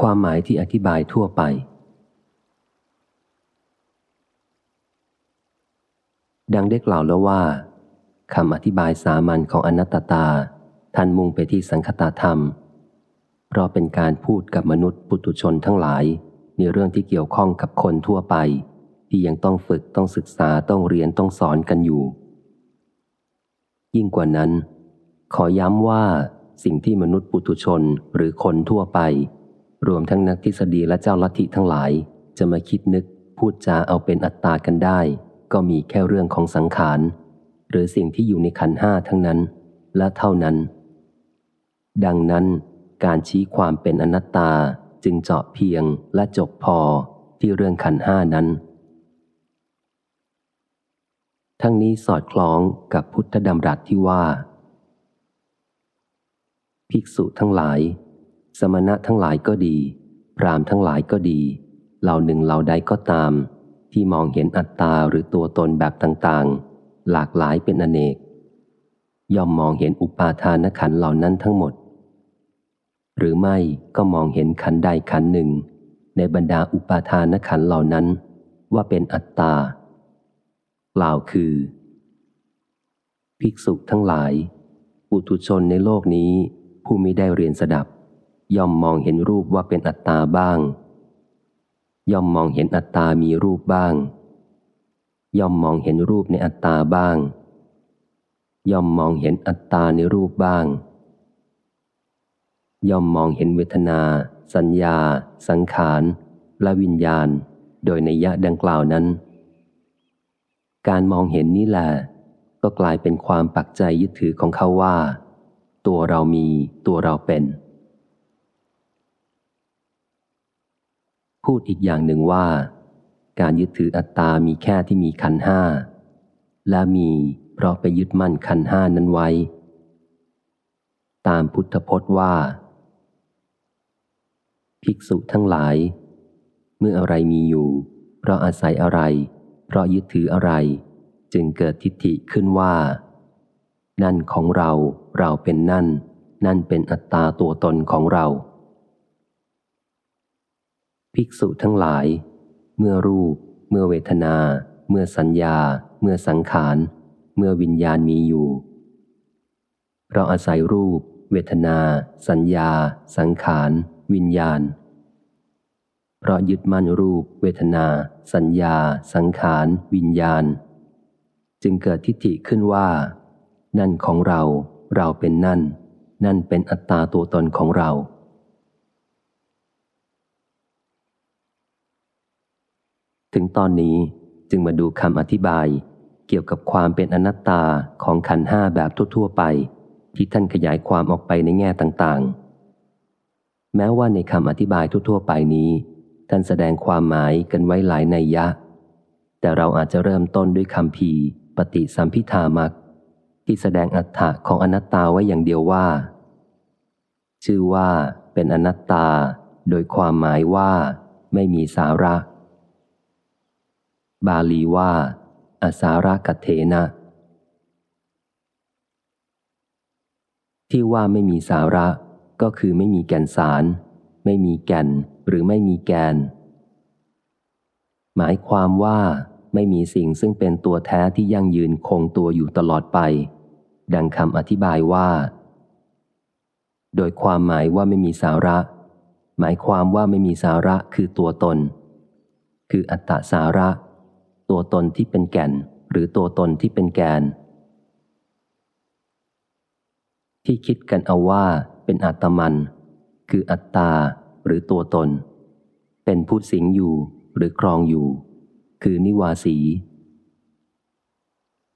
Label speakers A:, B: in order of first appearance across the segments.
A: ความหมายที่อธิบายทั่วไป ดังได้กล่าวแล้วว่าคำอธิบายสามัญของอนัตตา ท่านมุ่งไปที่สังคตาธรรม เพราะเป็นการพูดกับมนุษย์ปุตุชนทั้งหลาย ในเรื่องที่เกี่ยวข้องกับคนทั่วไป ที่ยังต้องฝึกต้องศึกษาต้องเรียนต้องสอนกันอยู่ ยิ่งกว่านั้น ขอย้ำว่าสิ่งที่มนุษย์ปุถุชนหรือคนทั่วไป รวมทั้งนักทฤษฎีและเจ้าลัทธิทั้งหลาย จะมาคิดนึกพูดจาเอาเป็นอัตตากันได้ ก็มีแค่เรื่องของสังขาร หรือสิ่งที่อยู่ในขันห้าทั้งนั้น และเท่านั้น ดังนั้น การชี้ความเป็นอนัตตาจึงเจาะเพียงและจบพอที่เรื่องขันห้านั้น ทั้งนี้สอดคล้องกับพุทธดำรัสที่ว่า ภิกษุทั้งหลาย สมณะทั้งหลายก็ดี พรามทั้งหลายก็ดี เหล่าหนึ่งเหล่าใดก็ตาม ที่มองเห็นอัตตาหรือตัวตนแบบต่างๆ หลากหลายเป็นอเนก ย่อมมองเห็นอุปาทานขันเหล่านั้นทั้งหมด หรือไม่ก็มองเห็นขันใดขันหนึ่ง ในบรรดาอุปาทานขันเหล่านั้น ว่าเป็นอัตตากล่าวคือ ภิกษุทั้งหลาย ปุถุชนในโลกนี้ผู้ม่ได้เรียนสดับ ย่อมมองเห็นรูปว่าเป็นอัตตาบ้าง ย่อมมองเห็นอัตตามีรูปบ้าง ย่อมมองเห็นรูปในอัตตาบ้าง ย่อมมองเห็นอัตตาในรูปบ้าง ย่อมมองเห็นเวทนา สัญญา สังขาร และวิญญาณ โดยในยะดังกล่าวนั้น การมองเห็นนี้แหละก็กลายเป็นความปักใจยึดถือของเขาว่า ตัวเรามีตัวเราเป็น พูดอีกอย่างหนึ่งว่า การยึดถืออัตตามีแค่ที่มีขันห้า และมีเพราะไปยึดมั่นขันห้านั้นไว้ ตามพุทธพจน์ว่า ภิกษุทั้งหลาย เมื่ออะไรมีอยู่ เพราะอาศัยอะไร เพราะยึดถืออะไร จึงเกิดทิฏฐิขึ้นว่า นั่นของเราเราเป็นนั่น นั่นเป็นอัตตาตัวตนของเรา ภิกษุทั้งหลาย เมื่อรูป เมื่อเวทนา เมื่อสัญญา เมื่อสังขาร เมื่อวิญญาณมีอยู่เราอาศัยรูป เวทนา สัญญา สังขาร วิญญาณ เพราะยึดมั่นรูป เวทนา สัญญา สังขาร วิญญาณ จึงเกิดทิฏฐิขึ้นว่า นั่นของเรา เราเป็นนั่น นั่นเป็นอัตตาตัวตนของเรา ถึงตอนนี้จึงมาดูคำอธิบาย เกี่ยวกับความเป็นอนัตตาของขันห้าแบบทั่ว ๆ ไป ที่ท่านขยายความออกไปในแง่ต่างๆ แม้ว่าในคำอธิบายทั่ว ๆ ไปนี้ ท่านแสดงความหมายกันไว้หลายในยยะ แต่เราอาจจะเริ่มต้นด้วยคำพีปฏิสัมพิธามักที่แสดงอัตถะของอนัตตาไว้อย่างเดียวว่า ชื่อว่าเป็นอนัตตา โดยความหมายว่า ไม่มีสาระ บาลีว่า อาสาระกัตเถนะ ที่ว่าไม่มีสาระก็คือไม่มีแก่นสาร ไม่มีแก่นหรือไม่มีแกน หมายความว่าไม่มีสิ่งซึ่งเป็นตัวแท้ที่ยั่งยืนคงตัวอยู่ตลอดไป ดังคำอธิบายว่า โดยความหมายว่าไม่มีสาระ หมายความว่าไม่มีสาระคือตัวตน คืออัตตสาระ ตัวตนที่เป็นแก่น หรือตัวตนที่เป็นแกน ที่คิดกันเอาว่าเป็นอัตมัน คืออัตตาหรือตัวตน เป็นผู้สิงอยู่หรือครองอยู่ คือนิวาสี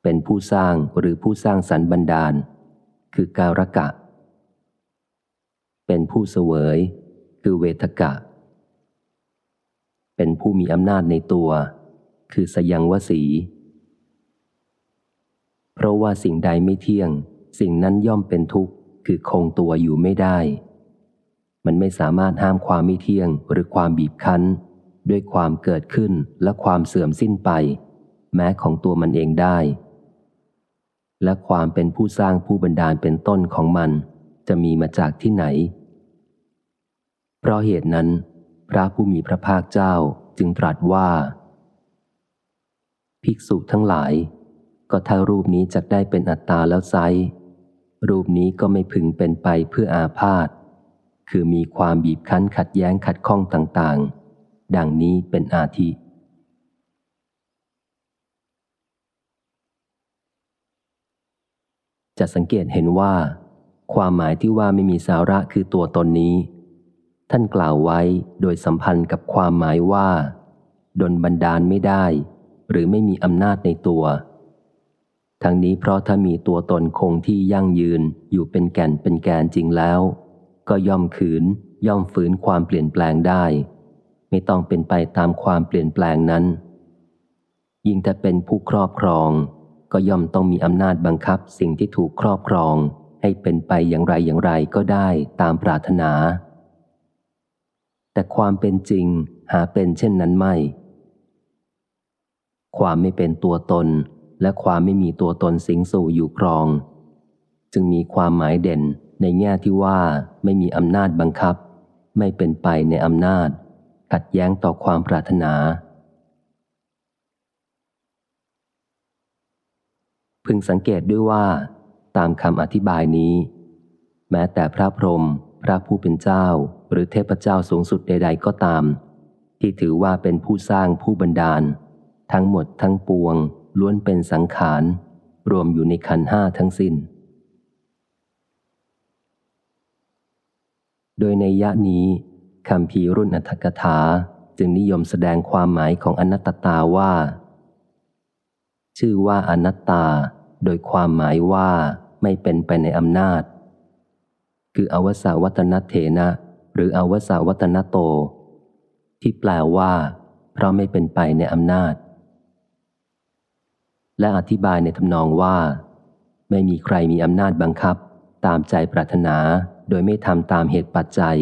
A: เป็นผู้สร้างหรือผู้สร้างสรรบันดาล คือการกะ เป็นผู้เสวย คือเวทกะ เป็นผู้มีอำนาจในตัว คือสยังวสี เพราะว่าสิ่งใดไม่เที่ยง สิ่งนั้นย่อมเป็นทุกข์ คือคงตัวอยู่ไม่ได้ มันไม่สามารถห้ามความไม่เที่ยงหรือความบีบคั้น ด้วยความเกิดขึ้นและความเสื่อมสิ้นไป แม้ของตัวมันเองได้ และความเป็นผู้สร้างผู้บันดาลเป็นต้นของมันจะมีมาจากที่ไหน เพราะเหตุนั้น พระผู้มีพระภาคเจ้าจึงตรัสว่า ภิกษุทั้งหลาย ก็ถ้ารูปนี้จะได้เป็นอัตตาแล้วไซรูปนี้ก็ไม่พึงเป็นไปเพื่ออาพาธคือมีความบีบคั้นขัดแย้งขัดข้องต่างๆ ดังนี้เป็นอาทิ จะสังเกตเห็นว่า ความหมายที่ว่าไม่มีสาระคือตัวตนนี้ ท่านกล่าวไว้โดยสัมพันธ์กับความหมายว่า ดนบันดาลไม่ได้ หรือไม่มีอำนาจในตัว ทั้งนี้เพราะถ้ามีตัวตนคงที่ยั่งยืนอยู่เป็นแก่นเป็นแกนจริงแล้ว ก็ย่อมขืนย่อมฝืนความเปลี่ยนแปลงได้ ไม่ต้องเป็นไปตามความเปลี่ยนแปลงนั้น ยิ่งถ้าเป็นผู้ครอบครอง ก็ย่อมต้องมีอำนาจบังคับสิ่งที่ถูกครอบครอง ให้เป็นไปอย่างไรอย่างไรก็ได้ตามปรารถนา แต่ความเป็นจริงหาเป็นเช่นนั้นไม่ ความไม่เป็นตัวตน และความไม่มีตัวตนสิงสู่อยู่ครอง จึงมีความหมายเด่นในแง่ที่ว่าไม่มีอำนาจบังคับ ไม่เป็นไปในอำนาจ ขัดแย้งต่อความปรารถนา พึงสังเกตด้วยว่า ตามคำอธิบายนี้ แม้แต่พระพรหมพระผู้เป็นเจ้า หรือเทพเจ้าสูงสุดใด ๆ ก็ตาม ที่ถือว่าเป็นผู้สร้างผู้บันดาล ทั้งหมดทั้งปวง ล้วนเป็นสังขาร รวมอยู่ในขันห้าทั้งสิน้น โดยในยะนี้คำพีรุ่นอัธกถาจึงนิยมแสดงความหมายของอนัตตาว่า ชื่อว่าอนัตตา โดยความหมายว่าไม่เป็นไปในอำนาจ คืออวสาวัตนเถนะ หรืออวสาวัตนโต ที่แปลว่า เพราะไม่เป็นไปในอำนาจ และอธิบายในทำนองว่า ไม่มีใครมีอำนาจบังคับ ตามใจปรารถนาโดยไม่ทำตามเหตุปัจจัย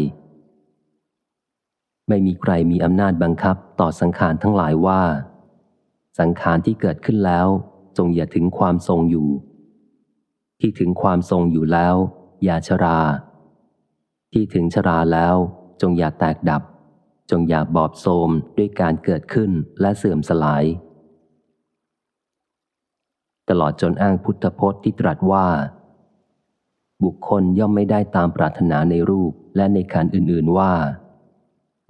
A: ไม่มีใครมีอำนาจบังคับต่อสังขารทั้งหลายว่า สังขารที่เกิดขึ้นแล้ว จงอย่าถึงความทรงอยู่ ที่ถึงความทรงอยู่แล้ว อย่าชรา ที่ถึงชราแล้ว จงอย่าแตกดับ จงอย่าบอบโทมด้วยการเกิดขึ้นและเสื่อมสลาย ตลอดจนอ้างพุทธพจน์ที่ตรัสว่า บุคคลย่อมไม่ได้ตามปรารถนาในรูปและในขันอื่นๆว่า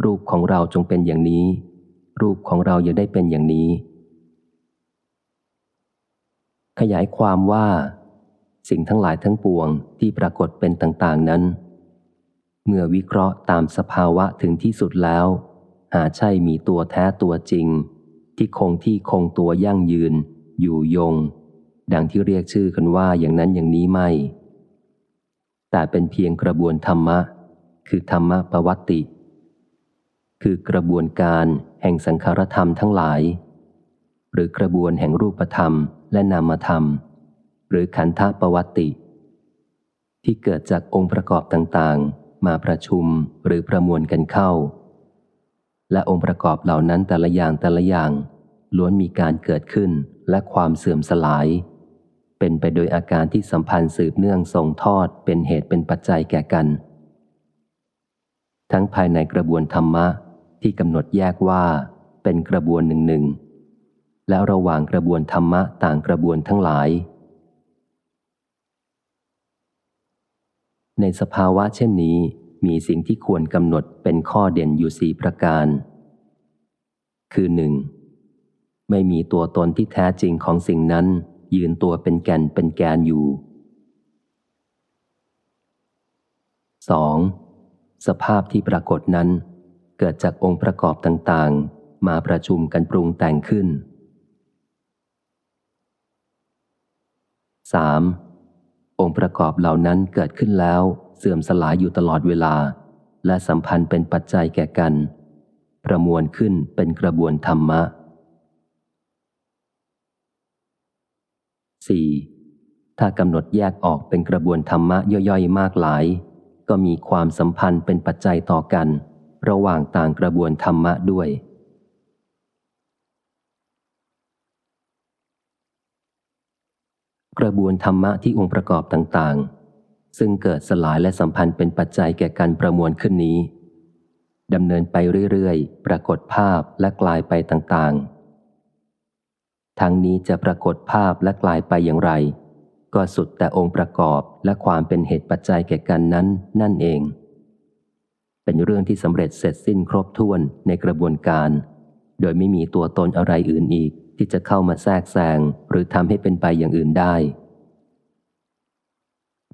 A: รูปของเราจงเป็นอย่างนี้ รูปของเราอย่าได้เป็นอย่างนี้ ขยายความว่า สิ่งทั้งหลายทั้งปวงที่ปรากฏเป็นต่างๆนั้น เมื่อวิเคราะห์ตามสภาวะถึงที่สุดแล้ว หาใช่มีตัวแท้ตัวจริง ที่คงที่คงตัวยั่งยืน อยู่ยง ดังที่เรียกชื่อกันว่าอย่างนั้นอย่างนี้ไม่ แต่เป็นเพียงกระบวนธรรมะ คือธรรมะประวัติ คือกระบวนการแห่งสังขารธรรมทั้งหลาย หรือกระบวนแห่งรูปธรรมและนามธรรม หรือขันธประวัติ ที่เกิดจากองค์ประกอบต่างๆ มาประชุมหรือประมวลกันเข้า และองค์ประกอบเหล่านั้นแต่ละอย่างแต่ละอย่างล้วนมีการเกิดขึ้นและความเสื่อมสลาย เป็นไปโดยอาการที่สัมพันธ์สืบเนื่องส่งทอดเป็นเหตุเป็นปัจจัยแก่กัน ทั้งภายในกระบวนธรรมะที่กำหนดแยกว่าเป็นกระบวนหนึ่งหนึ่งแล้วระหว่างกระบวนธรรมะต่างกระบวนทั้งหลาย ในสภาวะเช่นนี้มีสิ่งที่ควรกำหนดเป็นข้อเด่นอยู่สี่ประการ คือหนึ่งไม่มีตัวตนที่แท้จริงของสิ่งนั้น ยืนตัวเป็นแก่นเป็นแกนอยู่ 2. สภาพที่ปรากฏนั้น เกิดจากองค์ประกอบต่างๆ มาประชุมกันปรุงแต่งขึ้น 3. องค์ประกอบเหล่านั้นเกิดขึ้นแล้ว เสื่อมสลายอยู่ตลอดเวลา และสัมพันธ์เป็นปัจจัยแก่กัน ประมวลขึ้นเป็นกระบวนธรรมะ 4. ถ้ากำหนดแยกออกเป็นกระบวนธรรมะย่อยๆ มากหลาย ก็มีความสัมพันธ์เป็นปัจจัยต่อกัน ระหว่างต่างกระบวนธรรมะด้วย กระบวนธรรมะที่องค์ประกอบต่างๆ ซึ่งเกิดสลายและสัมพันธ์เป็นปัจจัยแก่การประมวลขึ้นนี้ดำเนินไปเรื่อยๆ ปรากฏภาพและกลายไปต่างๆ ทั้งนี้จะปรากฏภาพและกลายไปอย่างไร ก็สุดแต่องค์ประกอบและความเป็นเหตุปัจจัยแก่กันนั้นนั่นเอง เป็นเรื่องที่สำเร็จเสร็จสิ้นครบถ้วนในกระบวนการ โดยไม่มีตัวตนอะไรอื่นอีกที่จะเข้ามาแทรกแซงหรือทำให้เป็นไปอย่างอื่นได้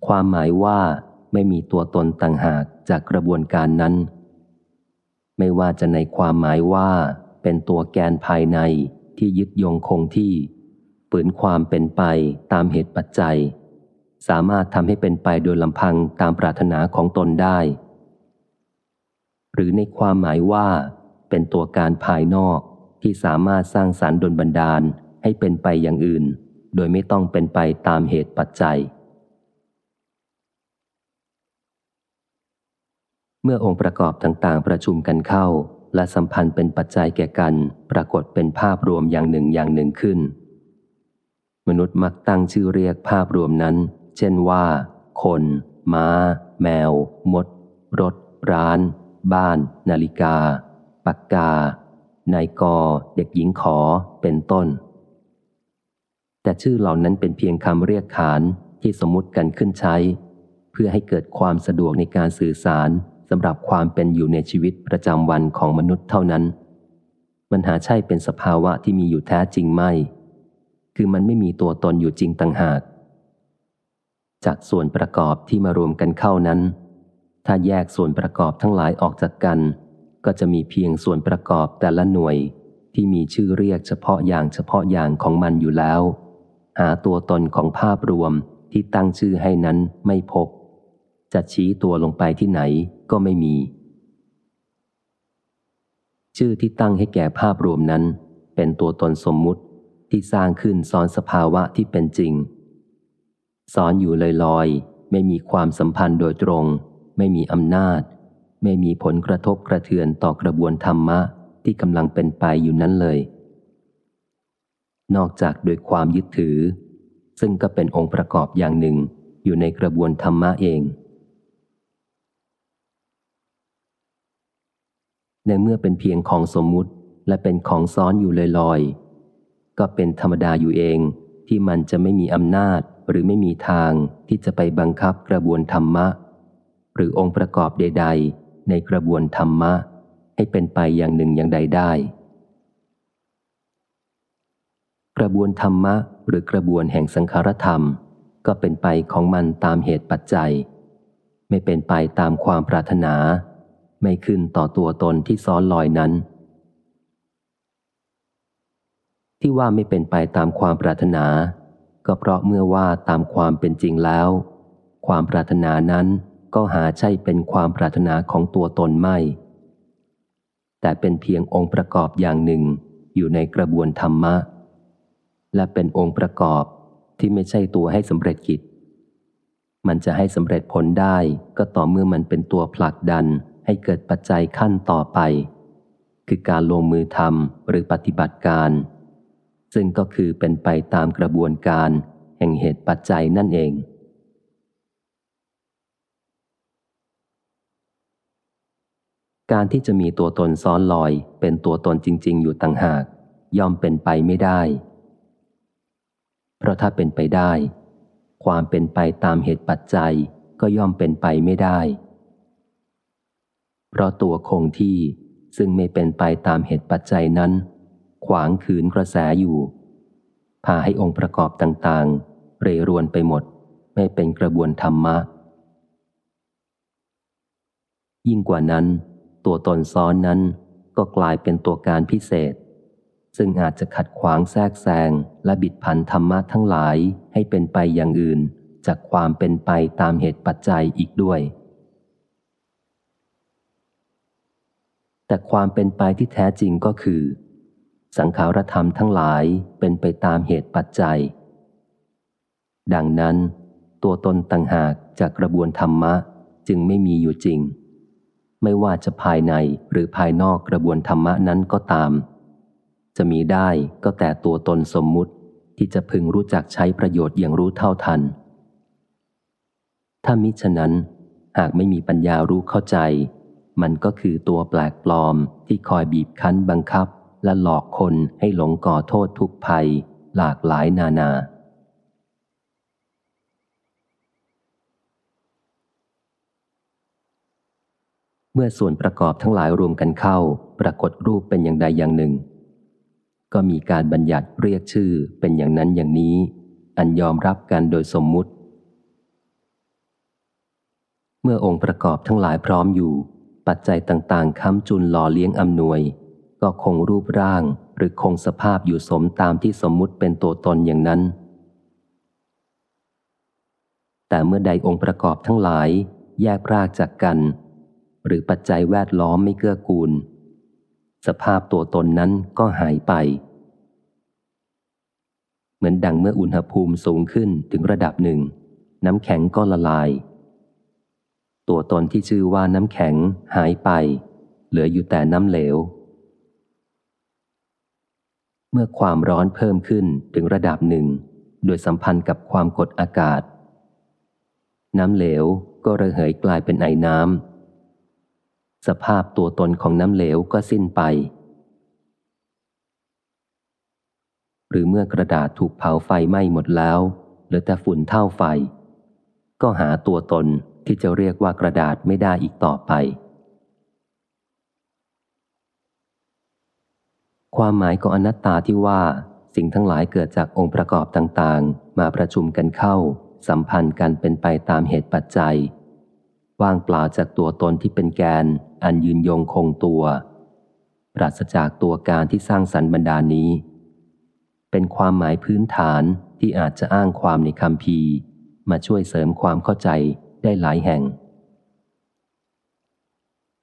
A: ความหมายว่าไม่มีตัวตนต่างหากจากกระบวนการนั้น ไม่ว่าจะในความหมายว่าเป็นตัวแกนภายใน ที่ยึดโยงคงที่ฝืนความเป็นไปตามเหตุปัจจัย สามารถทำให้เป็นไปโดยลำพังตามปรารถนาของตนได้ หรือในความหมายว่า เป็นตัวการภายนอกที่สามารถสร้างสารรค์ดลบันดาลให้เป็นไปอย่างอื่น โดยไม่ต้องเป็นไปตามเหตุปัจจัย เมื่อองค์ประกอบต่างๆ ประชุมกันเข้า และสัมพันธ์เป็นปัจจัยแก่กันปรากฏเป็นภาพรวมอย่างหนึ่งอย่างหนึ่งขึ้น มนุษย์มักตั้งชื่อเรียกภาพรวมนั้น เช่นว่า คนม้า แมว มด รถ ร้าน บ้าน นาฬิกา ปากกานายกเด็กหญิงขอเป็นต้น แต่ชื่อเหล่านั้นเป็นเพียงคำเรียกขานที่สมมติกันขึ้นใช้ เพื่อให้เกิดความสะดวกในการสื่อสารำหรับความเป็นอยู่ในชีวิตประจำวันของมนุษย์เท่านั้น มันหาใช่เป็นสภาวะที่มีอยู่แท้จริงไม่ คือมันไม่มีตัวตนอยู่จริงต่างหาก จากส่วนประกอบที่มารวมกันเข้านั้น ถ้าแยกส่วนประกอบทั้งหลายออกจากกัน ก็จะมีเพียงส่วนประกอบแต่ละหน่วยที่มีชื่อเรียกเฉพาะอย่างเฉพาะอย่างของมันอยู่แล้ว หาตัวตนของภาพรวมที่ตั้งชื่อให้นั้นไม่พบ จะชี้ตัวลงไปที่ไหน ก็ไม่มี ชื่อที่ตั้งให้แก่ภาพรวมนั้น เป็นตัวตนสมมุติที่สร้างขึ้นซ้อนสภาวะที่เป็นจริงซ้อนอยู่ลอยๆ ไม่มีความสัมพันธ์โดยตรง ไม่มีอำนาจ ไม่มีผลกระทบกระเทือนต่อกระบวนธรรมะที่กำลังเป็นไปอยู่นั้นเลย นอกจากโดยความยึดถือ ซึ่งก็เป็นองค์ประกอบอย่างหนึ่งอยู่ในกระบวนธรรมะเอง ในเมื่อเป็นเพียงของสมมุติและเป็นของซ้อนอยู่ลอยๆ ก็เป็นธรรมดาอยู่เองที่มันจะไม่มีอำนาจหรือไม่มีทางที่จะไปบังคับกระบวนธรรมะ หรือองค์ประกอบใด ๆ ในกระบวนธรรมะ ให้เป็นไปอย่างหนึ่งอย่างใดได้ กระบวนธรรมะหรือกระบวนแห่งสังขารธรรม ก็เป็นไปของมันตามเหตุปัจจัย ไม่เป็นไปตามความปรารถนา ไม่ขึ้นต่อตัวตนที่ซ้อนลอยนั้น ที่ว่าไม่เป็นไปตามความปรารถนา ก็เพราะเมื่อว่าตามความเป็นจริงแล้ว ความปรารถนานั้นก็หาใช่เป็นความปรารถนาของตัวตนไม่ แต่เป็นเพียงองค์ประกอบอย่างหนึ่งอยู่ในกระบวนธรรมะ และเป็นองค์ประกอบที่ไม่ใช่ตัวให้สำเร็จกิจ มันจะให้สำเร็จผลได้ก็ต่อเมื่อมันเป็นตัวผลักดัน ให้เกิดปัจจัยขั้นต่อไป คือการลงมือทำหรือปฏิบัติการ ซึ่งก็คือเป็นไปตามกระบวนการ แห่งเหตุปัจจัยนั่นเอง การที่จะมีตัวตนซ้อนลอยเป็นตัวตนจริง ๆ อยู่ต่างหาก ย่อมเป็นไปไม่ได้ เพราะถ้าเป็นไปได้ ความเป็นไปตามเหตุปัจจัยก็ย่อมเป็นไปไม่ได้ เพราะตัวคงที่ซึ่งไม่เป็นไปตามเหตุปัจจัยนั้น ขวางขืนกระแสอยู่ พาให้องค์ประกอบต่างๆ เรรวนไปหมด ไม่เป็นกระบวนธรรมะ ยิ่งกว่านั้น ตัวตนซ้อนนั้นก็กลายเป็นตัวการพิเศษ ซึ่งอาจจะขัดขวางแทรกแซงและบิดพันธรรมะทั้งหลายให้เป็นไปอย่างอื่น จากความเป็นไปตามเหตุปัจจัยอีกด้วย แต่ความเป็นไปที่แท้จริงก็คือ สังขารธรรมทั้งหลายเป็นไปตามเหตุปัจจัย ดังนั้น ตัวตนต่างหากจากกระบวนธรรมะจึงไม่มีอยู่จริง ไม่ว่าจะภายในหรือภายนอกกระบวนธรรมะนั้นก็ตาม จะมีได้ก็แต่ตัวตนสมมุติที่จะพึงรู้จักใช้ประโยชน์อย่างรู้เท่าทัน ถ้ามิฉะนั้น หากไม่มีปัญญารู้เข้าใจ มันก็คือตัวแปลกปลอมที่คอยบีบคั้นบังคับ และหลอกคนให้หลงก่อโทษทุกภัย หลากหลายนานา เมื่อส่วนประกอบทั้งหลายรวมกันเข้า ปรากฏรูปเป็นอย่างใดอย่างหนึ่ง ก็มีการบัญญัติเรียกชื่อเป็นอย่างนั้นอย่างนี้ อันยอมรับกันโดยสมมุติเมื่อองค์ประกอบทั้งหลายพร้อมอยู่ ปัจจัยต่างๆค้ำจุนหล่อเลี้ยงอำนวย ก็คงรูปร่างหรือคงสภาพอยู่สมตามที่สมมุติเป็นตัวตนอย่างนั้น แต่เมื่อใดองค์ประกอบทั้งหลายแยกรากจากกัน หรือปัจจัยแวดล้อมไม่เกื้อกูล สภาพตัวตนนั้นก็หายไป เหมือนดังเมื่ออุณหภูมิสูงขึ้นถึงระดับหนึ่ง น้ำแข็งก็ละลาย ตัวตนที่ชื่อว่าน้ำแข็งหายไป เหลืออยู่แต่น้ำเหลว เมื่อความร้อนเพิ่มขึ้นถึงระดับหนึ่ง โดยสัมพันธ์กับความกดอากาศ น้ำเหลวก็ระเหยกลายเป็นไอน้ำ สภาพตัวตนของน้ำเหลวก็สิ้นไป หรือเมื่อกระดาษถูกเผาไฟไหม้หมดแล้ว เหลือแต่ฝุ่นเท่าไฟ ก็หาตัวตน ที่จะเรียกว่ากระดาษไม่ได้อีกต่อไป ความหมายของอนัตตาที่ว่า สิ่งทั้งหลายเกิดจากองค์ประกอบต่างๆ มาประชุมกันเข้า สัมพันธ์กันเป็นไปตามเหตุปัจจัย ว่างเปล่าจากตัวตนที่เป็นแกน อันยืนยงคงตัว ปราศจากตัวการที่สร้างสรรค์บรรดานี้ เป็นความหมายพื้นฐานที่อาจจะอ้างความในคำพีมาช่วยเสริมความเข้าใจ ได้หลายแห่ง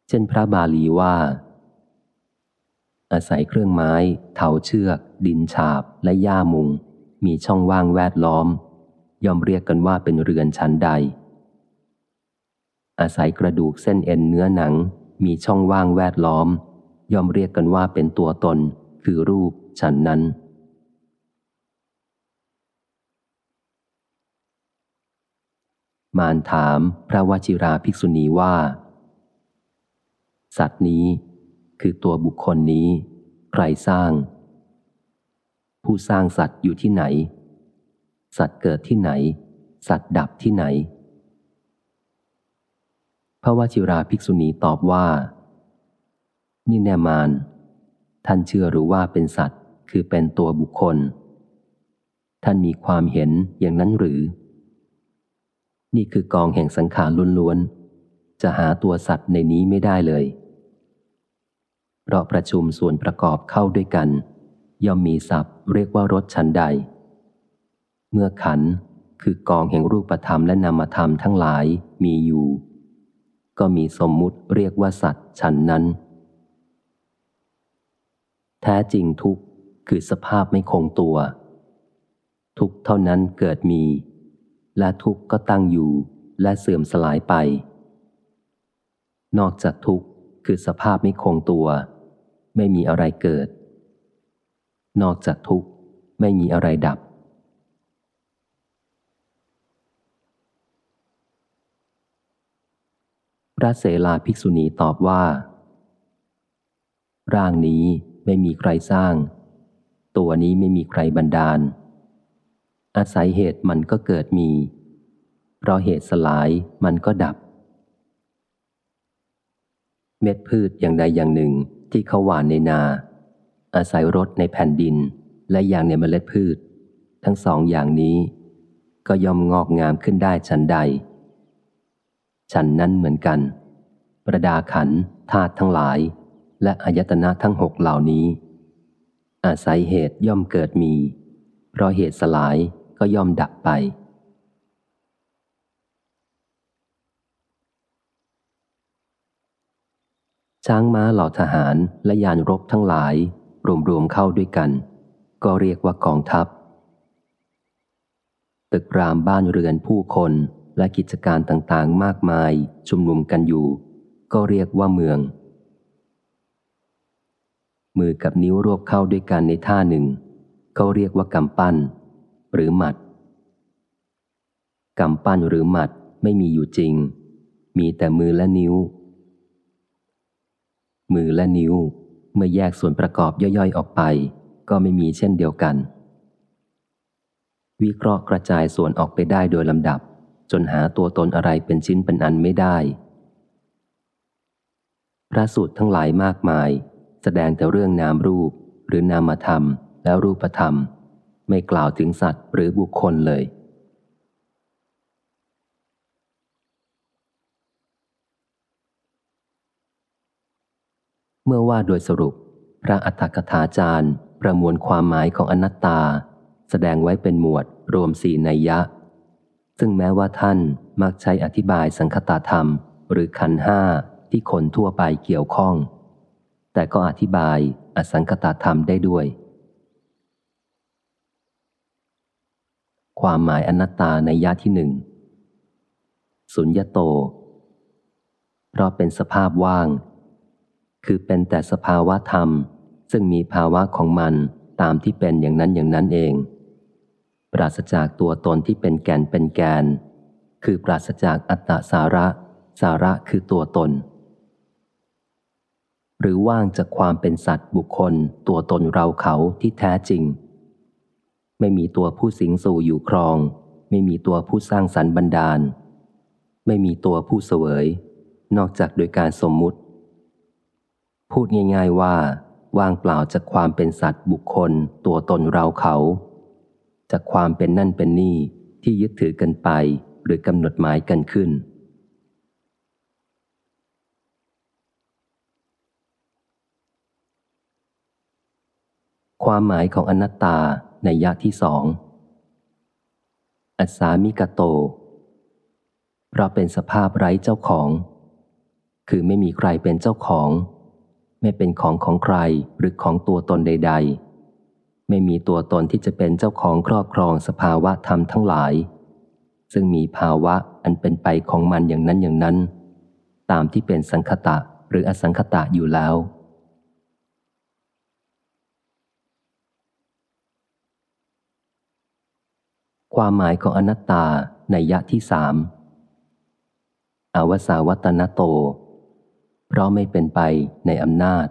A: เช่นพระบาลีว่า อาศัยเครื่องไม้ เถาเชือก ดินฉาบและหญ้ามุง มีช่องว่างแวดล้อม ย่อมเรียกกันว่าเป็นเรือนชั้นใด อาศัยกระดูกเส้นเอ็นเนื้อหนัง มีช่องว่างแวดล้อม ย่อมเรียกกันว่าเป็นตัวตน คือรูปฉันนั้น มารถามพระวชิราภิกษุณีว่า สัตว์นี้คือตัวบุคคลนี้ ใครสร้าง ผู้สร้างสัตว์อยู่ที่ไหน สัตว์เกิดที่ไหน สัตว์ดับที่ไหน พระวชิราภิกษุณีตอบว่า นี่แน่มานท่านเชื่อหรือว่าเป็นสัตว์คือเป็นตัวบุคคล ท่านมีความเห็นอย่างนั้นหรือ นี่คือกองแห่งสังขารล้วนๆ จะหาตัวสัตว์ในนี้ไม่ได้เลย เพราะประชุมส่วนประกอบเข้าด้วยกัน ย่อมมีศัพท์เรียกว่ารถชั้นใด เมื่อขันคือกองแห่งรูปธรรมและนามธรรมทั้งหลายมีอยู่ ก็มีสมมุติเรียกว่าสัตว์ชั้นนั้น แท้จริงทุกคือสภาพไม่คงตัว ทุกเท่านั้นเกิดมี และทุกข์ก็ตั้งอยู่และเสื่อมสลายไป นอกจากทุกข์คือสภาพไม่คงตัว ไม่มีอะไรเกิด นอกจากทุกข์ไม่มีอะไรดับ พระเสลาภิกษุณีตอบว่า ร่างนี้ไม่มีใครสร้าง ตัวนี้ไม่มีใครบันดาล อาศัยเหตุมันก็เกิดมี เพราะเหตุสลายมันก็ดับ เม็ดพืชอย่างใดอย่างหนึ่งที่เขาหว่านในนา อาศัยรดในแผ่นดินและอย่างในเมล็ดพืช ทั้งสองอย่างนี้ ก็ย่อมงอกงามขึ้นได้ฉันใดฉันนั้นเหมือนกัน ประดาขันธาตุทั้งหลาย และอายตนะทั้งหกเหล่านี้ อาศัยเหตุย่อมเกิดมี เพราะเหตุสลาย ก็ย่อมดับไป ช้างม้าเหล่าทหารและยานรบทั้งหลาย รวมๆเข้าด้วยกัน ก็เรียกว่ากองทัพ ตึกรามบ้านเรือนผู้คนและกิจการต่างๆ มากมายชุมนุมกันอยู่ ก็เรียกว่าเมือง มือกับนิ้วรวบเข้าด้วยกันในท่าหนึ่ง ก็เรียกว่ากำปั้น หรือหมัดกำปั้นหรือหมัดไม่มีอยู่จริง มีแต่มือและนิ้ว มือและนิ้วเมื่อแยกส่วนประกอบย่อยๆออกไป ก็ไม่มีเช่นเดียวกัน วิเคราะห์กระจายส่วนออกไปได้โดยลำดับ จนหาตัวตนอะไรเป็นชิ้นเป็นอันไม่ได้ พระสูตรทั้งหลายมากมาย แสดงแต่เรื่องนามรูปหรือนามธรรมแล้วรูปธรรม ไม่กล่าวถึงสัตว์หรือบุคคลเลย เมื่อว่าโดยสรุป พระอัฏฐกถาจารย์ ประมวลความหมายของอนัตตา แสดงไว้เป็นหมวดรวมสี่นัยยะ ซึ่งแม้ว่าท่านมักใช้อธิบายสังคตาธรรม หรือขันห้าที่คนทั่วไปเกี่ยวข้อง แต่ก็อธิบายอสังคตาธรรมได้ด้วย ความหมายอนัตตาในยะที่หนึ่งสุญญโต เพราะเป็นสภาพว่าง คือเป็นแต่สภาวะธรรม ซึ่งมีภาวะของมันตามที่เป็นอย่างนั้นอย่างนั้นเอง ปราศจากตัวตนที่เป็นแก่นเป็นแกน คือปราศจากอัตตาสาระ สาระคือตัวตน หรือว่างจากความเป็นสัตว์บุคคล ตัวตนเราเขาที่แท้จริง ไม่มีตัวผู้สิงสู่อยู่ครอง ไม่มีตัวผู้สร้างสรรค์บันดาล ไม่มีตัวผู้เสวย นอกจากโดยการสมมุติ พูดง่าย ๆว่า ว่างเปล่าจากความเป็นสัตว์บุคคล ตัวตนเราเขา จากความเป็นนั่นเป็นนี่ที่ยึดถือกันไปหรือกำหนดหมายกันขึ้น ความหมายของอนัตตา ในยะที่สอง อัสสามิกโต เพราะเป็นสภาพไร้เจ้าของ คือไม่มีใครเป็นเจ้าของ ไม่เป็นของของใครหรือของตัวตนใด ๆ ไม่มีตัวตนที่จะเป็นเจ้าของครอบครองสภาวะธรรมทั้งหลาย ซึ่งมีภาวะอันเป็นไปของมันอย่างนั้นอย่างนั้น ตามที่เป็นสังคตะหรืออสังคตะอยู่แล้ว ความหมายของอนัตตาในยะที่สามอวสาวัตนโต เพราะไม่เป็นไปในอำนาจ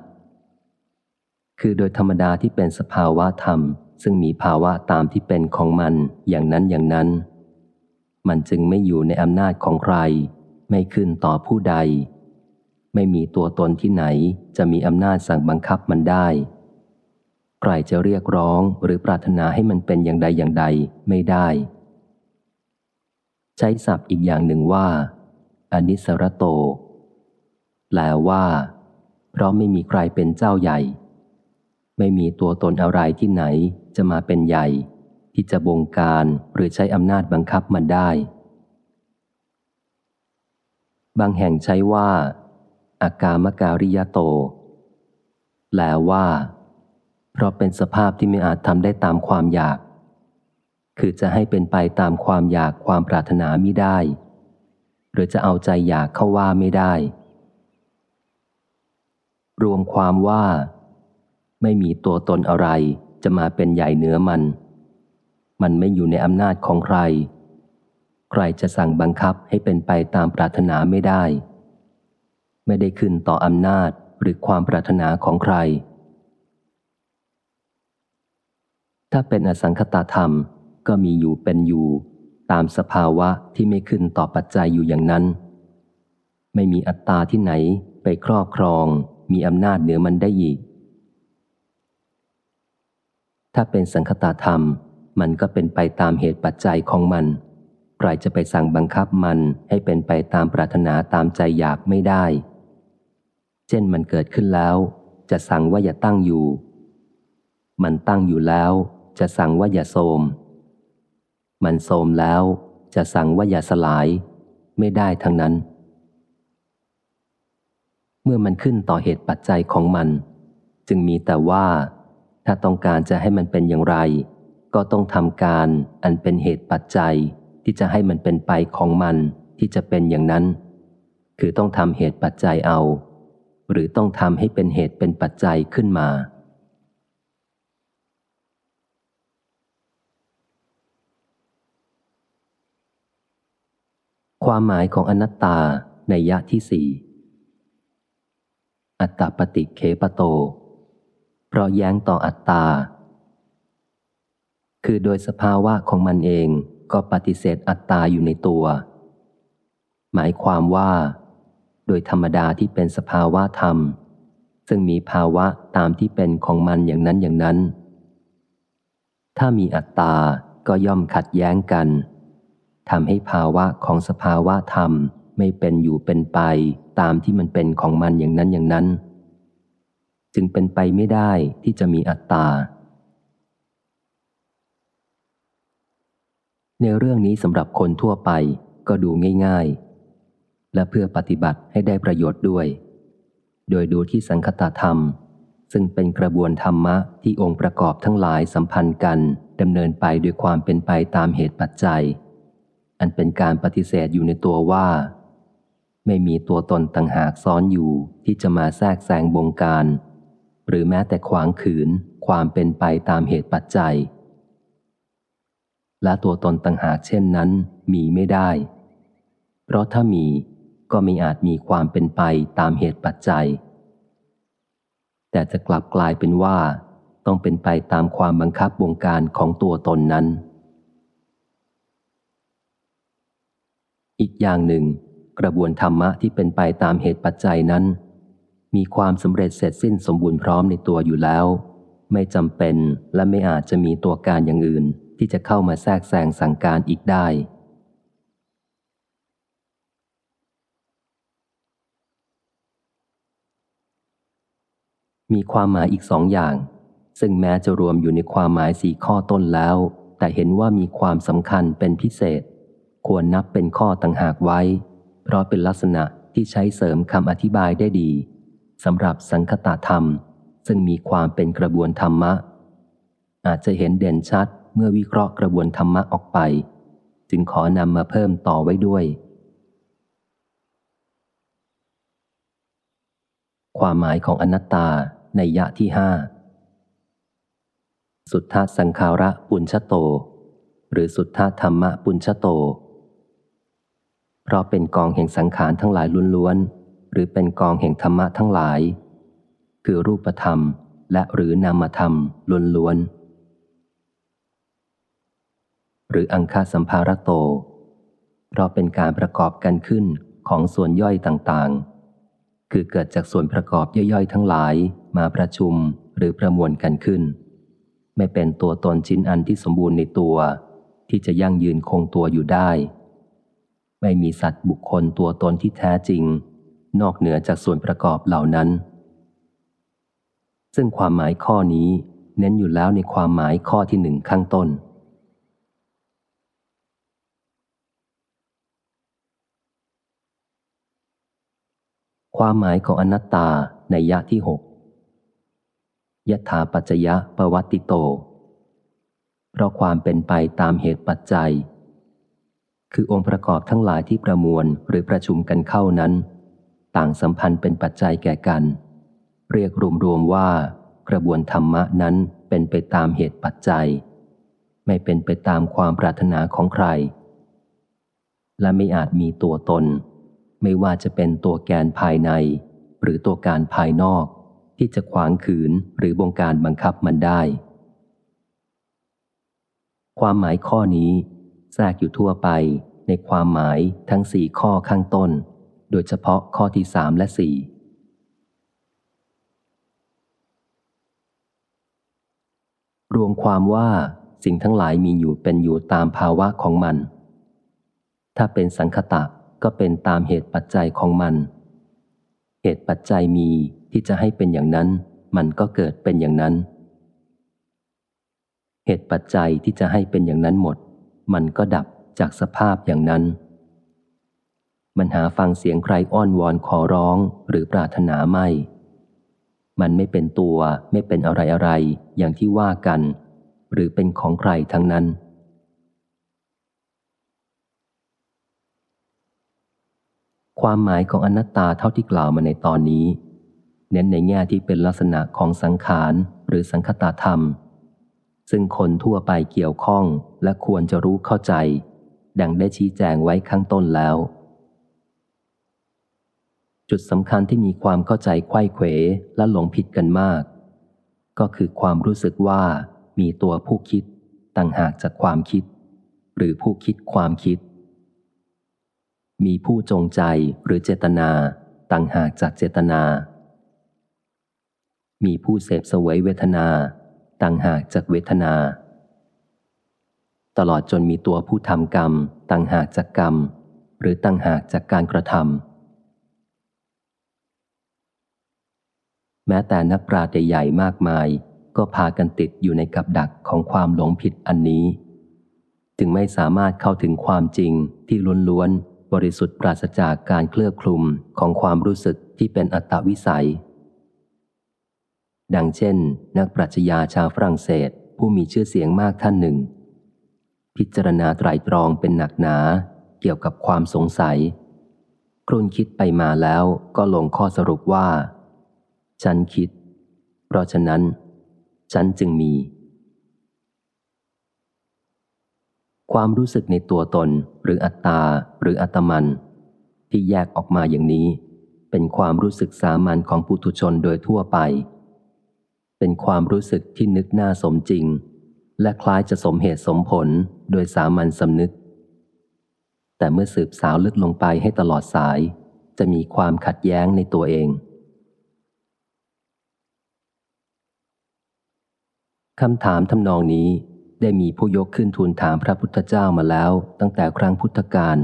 A: คือโดยธรรมดาที่เป็นสภาวะธรรม ซึ่งมีภาวะตามที่เป็นของมันอย่างนั้นอย่างนั้น มันจึงไม่อยู่ในอำนาจของใคร ไม่ขึ้นต่อผู้ใด ไม่มีตัวตนที่ไหนจะมีอำนาจสั่งบังคับมันได้ ใครจะเรียกร้องหรือปรารถนาให้มันเป็นอย่างใดอย่างใดไม่ได้ ใช้ศัพท์อีกอย่างหนึ่งว่า อนิสรโต แปลว่า เพราะไม่มีใครเป็นเจ้าใหญ่ ไม่มีตัวตนอะไรที่ไหนจะมาเป็นใหญ่ ที่จะบงการหรือใช้อำนาจบังคับมันได้ บางแห่งใช้ว่า อากามการิยโต แปลว่า เพราะเป็นสภาพที่ไม่อาจทำได้ตามความอยาก คือจะให้เป็นไปตามความอยากความปรารถนามิได้ หรือจะเอาใจอยากเข้าว่าไม่ได้ รวมความว่า ไม่มีตัวตนอะไรจะมาเป็นใหญ่เหนือมัน มันไม่อยู่ในอำนาจของใคร ใครจะสั่งบังคับให้เป็นไปตามปรารถนาไม่ได้ ไม่ได้ขึ้นต่ออำนาจหรือความปรารถนาของใคร ถ้าเป็นอสังคตาธรรมก็มีอยู่เป็นอยู่ ตามสภาวะที่ไม่ขึ้นต่อปัจจัยอยู่อย่างนั้น ไม่มีอัตตาที่ไหนไปครอบครอง มีอำนาจเหนือมันได้อีก ถ้าเป็นสังคตาธรรม มันก็เป็นไปตามเหตุปัจจัยของมันใครจะไปสั่งบังคับมันให้เป็นไปตามปรารถนาตามใจอยากไม่ได้ เช่นมันเกิดขึ้นแล้ว จะสั่งว่าอย่าตั้งอยู่ มันตั้งอยู่แล้ว จะสั่งว่าอย่าโทมมันโทมแล้วจะสั่งว่าอย่าสลาย ไม่ได้ทั้งนั้น เมื่อมันขึ้นต่อเหตุปัจจัยของมัน จึงมีแต่ว่า ถ้าต้องการจะให้มันเป็นอย่างไร ก็ต้องทำการอันเป็นเหตุปัจจัยที่จะให้มันเป็นไปของมันที่จะเป็นอย่างนั้น คือต้องทำเหตุปัจจัยเอา หรือต้องทำให้เป็นเหตุเป็นปัจจัยขึ้นมา ความหมายของอนัตตาในยะที่สี่อัตตปฏิเคปโต เพราะแย้งต่ออัตตา คือโดยสภาวะของมันเองก็ปฏิเสธอัตตาอยู่ในตัว หมายความว่า โดยธรรมดาที่เป็นสภาวะธรรม ซึ่งมีภาวะตามที่เป็นของมันอย่างนั้นอย่างนั้น ถ้ามีอัตตาก็ย่อมขัดแย้งกัน ทำให้ภาวะของสภาวะธรรมไม่เป็นอยู่เป็นไปตามที่มันเป็นของมันอย่างนั้นอย่างนั้น จึงเป็นไปไม่ได้ที่จะมีอัตตา ในเรื่องนี้สำหรับคนทั่วไปก็ดูง่าย ๆ และเพื่อปฏิบัติให้ได้ประโยชน์ด้วย โดยดูที่สังคตธรรม ซึ่งเป็นกระบวนธรรมะที่องค์ประกอบทั้งหลายสัมพันธ์กันดำเนินไปด้วยความเป็นไปตามเหตุปัจจัย อันเป็นการปฏิเสธอยู่ในตัวว่า ไม่มีตัวตนต่างหากซ้อนอยู่ที่จะมาแทรกแซงบงการ หรือแม้แต่ขวางขืนความเป็นไปตามเหตุปัจจัย และตัวตนต่างหากเช่นนั้นมีไม่ได้ เพราะถ้ามีก็ไม่อาจมีความเป็นไปตามเหตุปัจจัย แต่จะกลับกลายเป็นว่า ต้องเป็นไปตามความบังคับบงการของตัวตนนั้น อีกอย่างหนึ่ง กระบวนธรรมะที่เป็นไปตามเหตุปัจจัยนั้น มีความสำเร็จเสร็จสิ้นสมบูรณ์พร้อมในตัวอยู่แล้ว ไม่จำเป็นและไม่อาจจะมีตัวการอย่างอื่นที่จะเข้ามาแทรกแซงสั่งการอีกได้ มีความหมายอีกสองอย่าง ซึ่งแม้จะรวมอยู่ในความหมายสี่ข้อต้นแล้ว แต่เห็นว่ามีความสำคัญเป็นพิเศษ ควรนับเป็นข้อต่างหากไว้ เพราะเป็นลักษณะที่ใช้เสริมคำอธิบายได้ดีสำหรับสังคตาธรรม ซึ่งมีความเป็นกระบวนธรรมะ อาจจะเห็นเด่นชัดเมื่อวิเคราะห์กระบวนธรรมะออกไป จึงขอนำมาเพิ่มต่อไว้ด้วย ความหมายของอนัตตาในยะที่ห้าสุทธาสังขาระปุญชโต หรือสุทธาธรรมะปุญชโต เพราะเป็นกองแห่งสังขารทั้งหลายล้วนๆ หรือเป็นกองแห่งธรรมะทั้งหลาย คือรูปธรรมและหรือนามธรรมล้วนๆ หรืออังคาสัมภาระโต เพราะเป็นการประกอบกันขึ้นของส่วนย่อยต่างๆ คือเกิดจากส่วนประกอบย่อยๆ ทั้งหลายมาประชุมหรือประมวลกันขึ้น ไม่เป็นตัวตนชิ้นอันที่สมบูรณ์ในตัว ที่จะยั่งยืนคงตัวอยู่ได้ ไม่มีสัตว์บุคคลตัวตนที่แท้จริง นอกเหนือจากส่วนประกอบเหล่านั้น ซึ่งความหมายข้อนี้เน้นอยู่แล้วในความหมายข้อที่หนึ่งข้างต้น ความหมายของอนัตตาในยะที่หกยถาปัจจยะปวัติโต เพราะความเป็นไปตามเหตุปัจจัย คือองค์ประกอบทั้งหลายที่ประมวลหรือประชุมกันเข้านั้น ต่างสัมพันธ์เป็นปัจจัยแก่กัน เรียกรวมๆว่า กระบวนธรรมะนั้นเป็นไปตามเหตุปัจจัย ไม่เป็นไปตามความปรารถนาของใคร และไม่อาจมีตัวตน ไม่ว่าจะเป็นตัวแกนภายใน หรือตัวการภายนอก ที่จะขวางขืนหรือบงการบังคับมันได้ ความหมายข้อนี้ แทรกอยู่ทั่วไปในความหมายทั้งสี่ข้อข้างต้น โดยเฉพาะข้อที่สามและสี่รวมความว่าสิ่งทั้งหลายมีอยู่เป็นอยู่ตามภาวะของมัน ถ้าเป็นสังคตะก็เป็นตามเหตุปัจจัยของมัน เหตุปัจจัยมีที่จะให้เป็นอย่างนั้น มันก็เกิดเป็นอย่างนั้น เหตุปัจจัยที่จะให้เป็นอย่างนั้นหมด มันก็ดับจากสภาพอย่างนั้น มันหาฟังเสียงใครอ้อนวอนขอร้องหรือปรารถนาไม่ มันไม่เป็นตัวไม่เป็นอะไรอะไรอย่างที่ว่ากัน หรือเป็นของใครทั้งนั้น ความหมายของอนัตตาเท่าที่กล่าวมาในตอนนี้ เน้นในแง่ที่เป็นลักษณะของสังขารหรือสังคตาธรรม ซึ่งคนทั่วไปเกี่ยวข้องและควรจะรู้เข้าใจ ดังได้ชี้แจงไว้ข้างต้นแล้ว จุดสำคัญที่มีความเข้าใจไข้เขวและหลงผิดกันมาก ก็คือความรู้สึกว่ามีตัวผู้คิดต่างหากจากความคิด หรือผู้คิดความคิด มีผู้จงใจหรือเจตนาต่างหากจากเจตนา มีผู้เสพสวยเวทนา ต่างหากจากเวทนา ตลอดจนมีตัวผู้ทำกรรมต่างหากจากกรรม หรือต่างหากจากการกระทำแม้แต่นักปราชญ์ใหญ่มากมาย ก็พากันติดอยู่ในกับดักของความหลงผิดอันนี้ จึงไม่สามารถเข้าถึงความจริงที่ล้วนๆบริสุทธิ์ปราศจากการเคลือบคลุมของความรู้สึกที่เป็นอัตวิสัย ดังเช่น นักปรัชญาชาวฝรั่งเศส ผู้มีชื่อเสียงมากท่านหนึ่ง พิจารณาไตรตรองเป็นหนักหนา เกี่ยวกับความสงสัย ครุ่นคิดไปมาแล้วก็ลงข้อสรุปว่า ฉันคิด เพราะฉะนั้น ฉันจึงมี ความรู้สึกในตัวตนหรืออัตตาหรืออัตมัน ที่แยกออกมาอย่างนี้ เป็นความรู้สึกสามัญของปุถุชนโดยทั่วไป เป็นความรู้สึกที่นึกหน้าสมจริง และคล้ายจะสมเหตุสมผลโดยสามัญสำนึก แต่เมื่อสืบสาวลึกลงไปให้ตลอดสาย จะมีความขัดแย้งในตัวเอง คำถามทำนองนี้ได้มีผู้ยกขึ้นทูลถามพระพุทธเจ้ามาแล้วตั้งแต่ครั้งพุทธกาล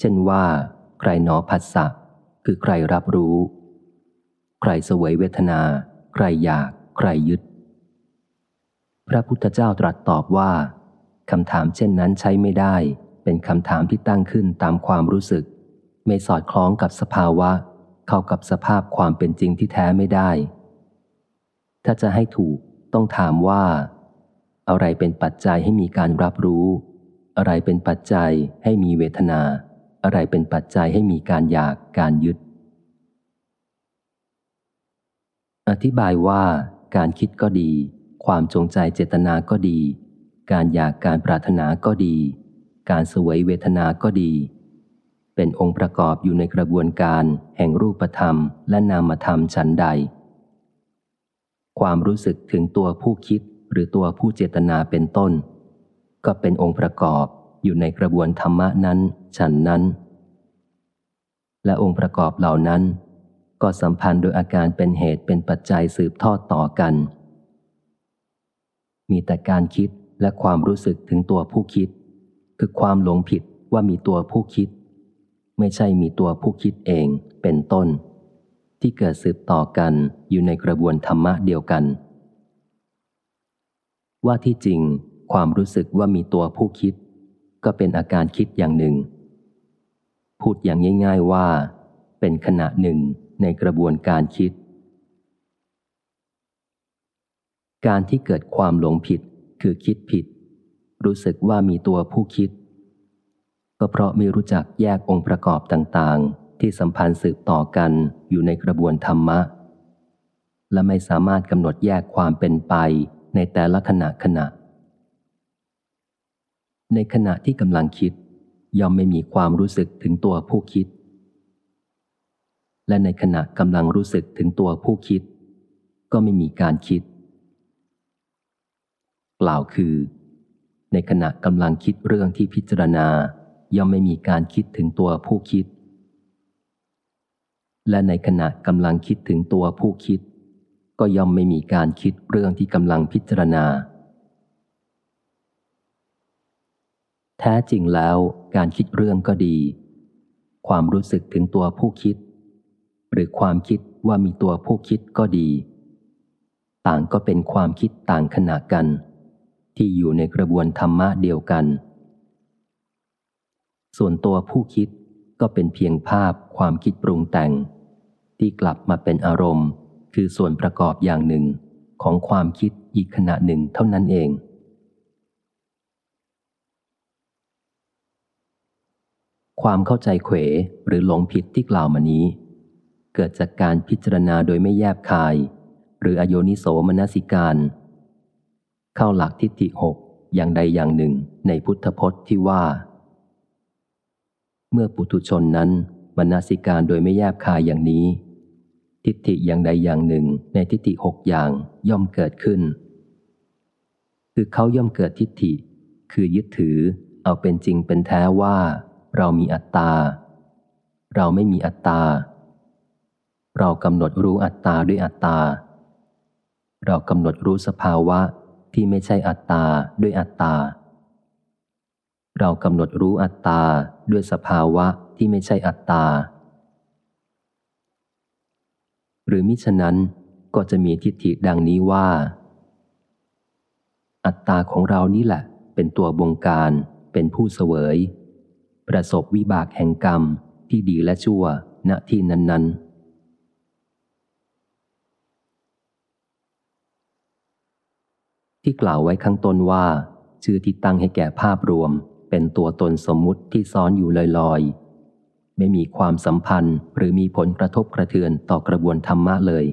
A: เช่นว่า ใครหนอผัสสะคือใครรับรู้ ใครสวยเวทนา ใครอยาก ใครยึด พระพุทธเจ้าตรัสตอบว่าคำถามเช่นนั้นใช้ไม่ได้ เป็นคำถามที่ตั้งขึ้นตามความรู้สึก ไม่สอดคล้องกับสภาวะ เข้ากับสภาพความเป็นจริงที่แท้ไม่ได้ ถ้าจะให้ถูกต้องถามว่า อะไรเป็นปัจจัยให้มีการรับรู้ อะไรเป็นปัจจัยให้มีเวทนา อะไรเป็นปัจจัยให้มีการอยากการยึด อธิบายว่าการคิดก็ดี ความจงใจเจตนาก็ดี การอยากการปรารถนาก็ดี การสวยเวทนาก็ดี เป็นองค์ประกอบอยู่ในกระบวนการแห่งรูปธรรมและนามธรรมฉันใด ความรู้สึกถึงตัวผู้คิดหรือตัวผู้เจตนาเป็นต้น ก็เป็นองค์ประกอบอยู่ในกระบวนธรรมะนั้นฉันนั้น และองค์ประกอบเหล่านั้น ก็สัมพันธ์โดยอาการเป็นเหตุเป็นปัจจัยสืบทอดต่อกัน มีแต่การคิดและความรู้สึกถึงตัวผู้คิด คือความหลงผิดว่ามีตัวผู้คิด ไม่ใช่มีตัวผู้คิดเองเป็นต้น ที่เกิดสืบต่อกันอยู่ในกระบวนธรรมะเดียวกัน ว่าที่จริง ความรู้สึกว่ามีตัวผู้คิด ก็เป็นอาการคิดอย่างหนึ่ง พูดอย่างง่าย ๆว่า เป็นขณะหนึ่ง ในกระบวนการคิด การที่เกิดความหลงผิดคือคิดผิด รู้สึกว่ามีตัวผู้คิด ก็เพราะไม่รู้จักแยกองค์ประกอบต่างๆ ที่สัมพันธ์สืบต่อกันอยู่ในกระบวนธรรมะ และไม่สามารถกำหนดแยกความเป็นไปในแต่ละขณะขณะ ในขณะที่กำลังคิดย่อมไม่มีความรู้สึกถึงตัวผู้คิด และในขณะกำลังรู้สึกถึงตัวผู้คิด ก็ไม่มีการคิด กล่าวคือ ในขณะกำลังคิดเรื่องที่พิจารณาย่อมไม่มีการคิดถึงตัวผู้คิด และในขณะกำลังคิดถึงตัวผู้คิด ก็ย่อมไม่มีการคิดเรื่องที่กำลังพิจารณา แท้จริงแล้วการคิดเรื่องก็ดี ความรู้สึกถึงตัวผู้คิด หรือความคิดว่ามีตัวผู้คิดก็ดี ต่างก็เป็นความคิดต่างขณะกัน ที่อยู่ในกระบวนธรรมะเดียวกัน ส่วนตัวผู้คิดก็เป็นเพียงภาพความคิดปรุงแต่ง ที่กลับมาเป็นอารมณ์ คือส่วนประกอบอย่างหนึ่งของความคิดอีกขณะหนึ่งเท่านั้นเอง ความเข้าใจเขวหรือหลงผิดที่กล่าวมานี้ เกิดจากการพิจารณาโดยไม่แยบคาย หรืออโยนิโสมนสิการ เข้าหลักทิฏฐิหกอย่างใดอย่างหนึ่งในพุทธพจน์ที่ว่า เมื่อปุถุชนนั้นมนสิการโดยไม่แยบคายอย่างนี้ ทิฏฐิอย่างใดอย่างหนึ่งในทิฏฐิหกอย่างย่อมเกิดขึ้น คือเขาย่อมเกิดทิฏฐิ คือยึดถือเอาเป็นจริงเป็นแท้ว่า เรามีอัตตา เราไม่มีอัตตา เรากำหนดรู้อัตตาด้วยอัตตา เรากำหนดรู้สภาวะที่ไม่ใช่อัตตาด้วยอัตตา เรากำหนดรู้อัตตาด้วยสภาวะที่ไม่ใช่อัตตา หรือมิฉะนั้นก็จะมีทิฏฐิดังนี้ว่า อัตตาของเรานี่แหละ เป็นตัวบงการเป็นผู้เสวย ประสบวิบากแห่งกรรมที่ดีและชั่วณที่นั้นๆ ที่กล่าวไว้ข้างต้นว่า ชื่อที่ตั้งให้แก่ภาพรวม เป็นตัวตนสมมุติที่ซ้อนอยู่ลอยๆ ไม่มีความสัมพันธ์หรือมีผลกระทบกระเทือนต่อกระบวนธรรมะเลย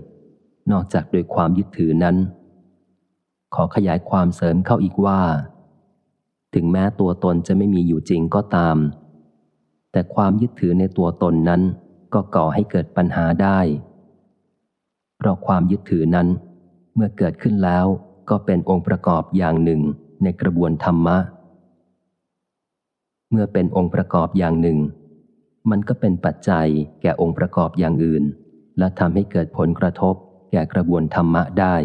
A: นอกจากโดยความยึดถือนั้น ขอขยายความเสริมเข้าอีกว่า ถึงแม้ตัวตนจะไม่มีอยู่จริงก็ตาม แต่ความยึดถือในตัวตนนั้น ก็ก่อให้เกิดปัญหาได้ เพราะความยึดถือนั้นเมื่อเกิดขึ้นแล้ว ก็เป็นองค์ประกอบอย่างหนึ่งในกระบวนธรรมะ เมื่อเป็นองค์ประกอบอย่างหนึ่ง มันก็เป็นปัจจัยแก่องค์ประกอบอย่างอื่น และทำให้เกิดผลกระทบแก่กระบวนธรรมะได้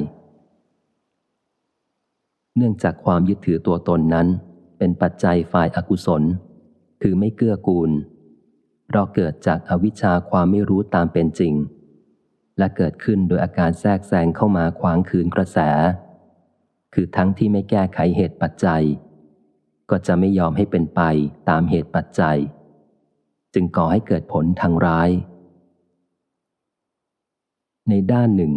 A: เนื่องจากความยึดถือตัวตนนั้น เป็นปัจจัยฝ่ายอากุศล คือไม่เกื้อกูล เราเกิดจากอวิชชาความไม่รู้ตามเป็นจริง และเกิดขึ้นโดยอาการแทรกแซงเข้ามาขวางคืนกระแส คือทั้งที่ไม่แก้ไขเหตุปัจจัย ก็จะไม่ยอมให้เป็นไปตามเหตุปัจจัย จึงก่อให้เกิดผลทางร้าย ในด้านหนึ่ง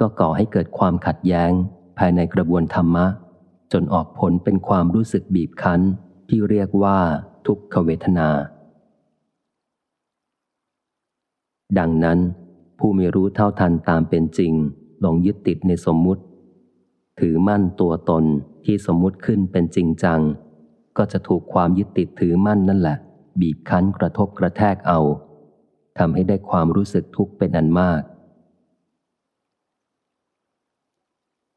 A: ก็ก่อให้เกิดความขัดแย้งภายในกระบวนธรรมะ จนออกผลเป็นความรู้สึกบีบคั้น ที่เรียกว่าทุกขเวทนา ดังนั้นผู้ไม่รู้เท่าทันตามเป็นจริงหลงยึดติดในสมมุติ ถือมั่นตัวตนที่สมมุติขึ้นเป็นจริงจัง ก็จะถูกความยึดติดถือมั่นนั่นแหละ บีบคั้นกระทบกระแทกเอาทำให้ได้ความรู้สึกทุกข์เป็นอันมาก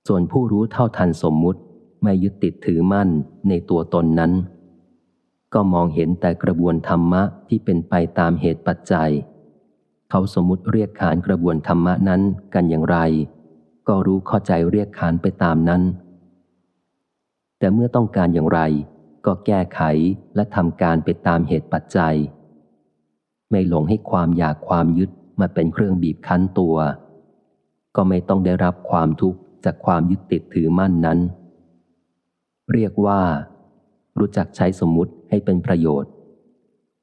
A: ส่วนผู้รู้เท่าทันสมมุติไม่ยึดติดถือมั่นในตัวตนนั้น ก็มองเห็นแต่กระบวนธรรมะที่เป็นไปตามเหตุปัจจัย เขาสมมุติเรียกขานกระบวนธรรมะนั้นกันอย่างไร ก็รู้เข้าใจเรียกขานไปตามนั้น แต่เมื่อต้องการอย่างไร ก็แก้ไขและทำการไปตามเหตุปัจจัย ไม่หลงให้ความอยากความยึดมาเป็นเครื่องบีบคั้นตัว ก็ไม่ต้องได้รับความทุกข์จากความยึดติดถือมั่นนั้น เรียกว่า รู้จักใช้สมมุติให้เป็นประโยชน์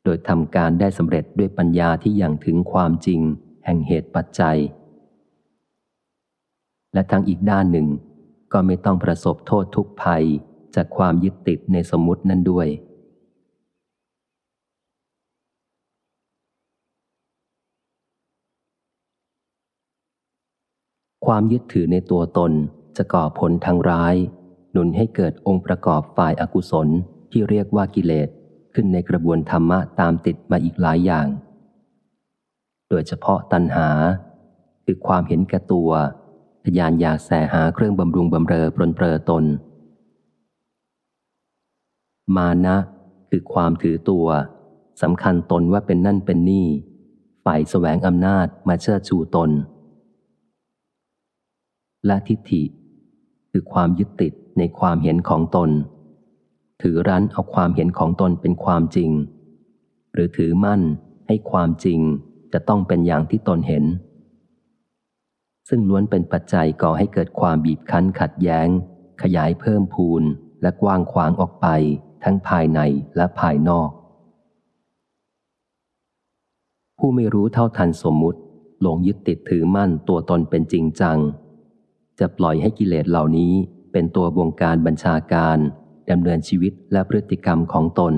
A: โดยทำการได้สำเร็จด้วยปัญญาที่อย่างถึงความจริง แห่งเหตุปัจจัย และทั้งอีกด้านหนึ่ง ก็ไม่ต้องประสบโทษทุกภัยจากความยึดติดในสมมตินั้นด้วย ความยึดถือในตัวตนจะก่อผลทางร้าย หนุนให้เกิดองค์ประกอบฝ่ายอากุศลที่เรียกว่ากิเลสขึ้นในกระบวนธรรมะตามติดมาอีกหลายอย่าง โดยเฉพาะตัณหา คือความเห็นแก่ตัว ทยานอยากแสหาเครื่องบำรุงบำเรอปรนเปรอตน มานะคือความถือตัวสำคัญตนว่าเป็นนั่นเป็นนี่ ฝ่ายแสวงอำนาจมาเชิดชูตน และทิฏฐิ คือความยึดติดในความเห็นของตน ถือรั้นเอาความเห็นของตนเป็นความจริง หรือถือมั่นให้ความจริงจะต้องเป็นอย่างที่ตนเห็น ซึ่งล้วนเป็นปัจจัยก่อให้เกิดความบีบคั้นขัดแย้ง ขยายเพิ่มพูนและกว้างขวางออกไป ทั้งภายในและภายนอก ผู้ไม่รู้เท่าทันสมมุติหลงยึดติดถือมั่นตัวตนเป็นจริงจัง จะปล่อยให้กิเลสเหล่านี้เป็นตัวบงการบัญชาการดำเนินชีวิตและพฤติกรรมของตน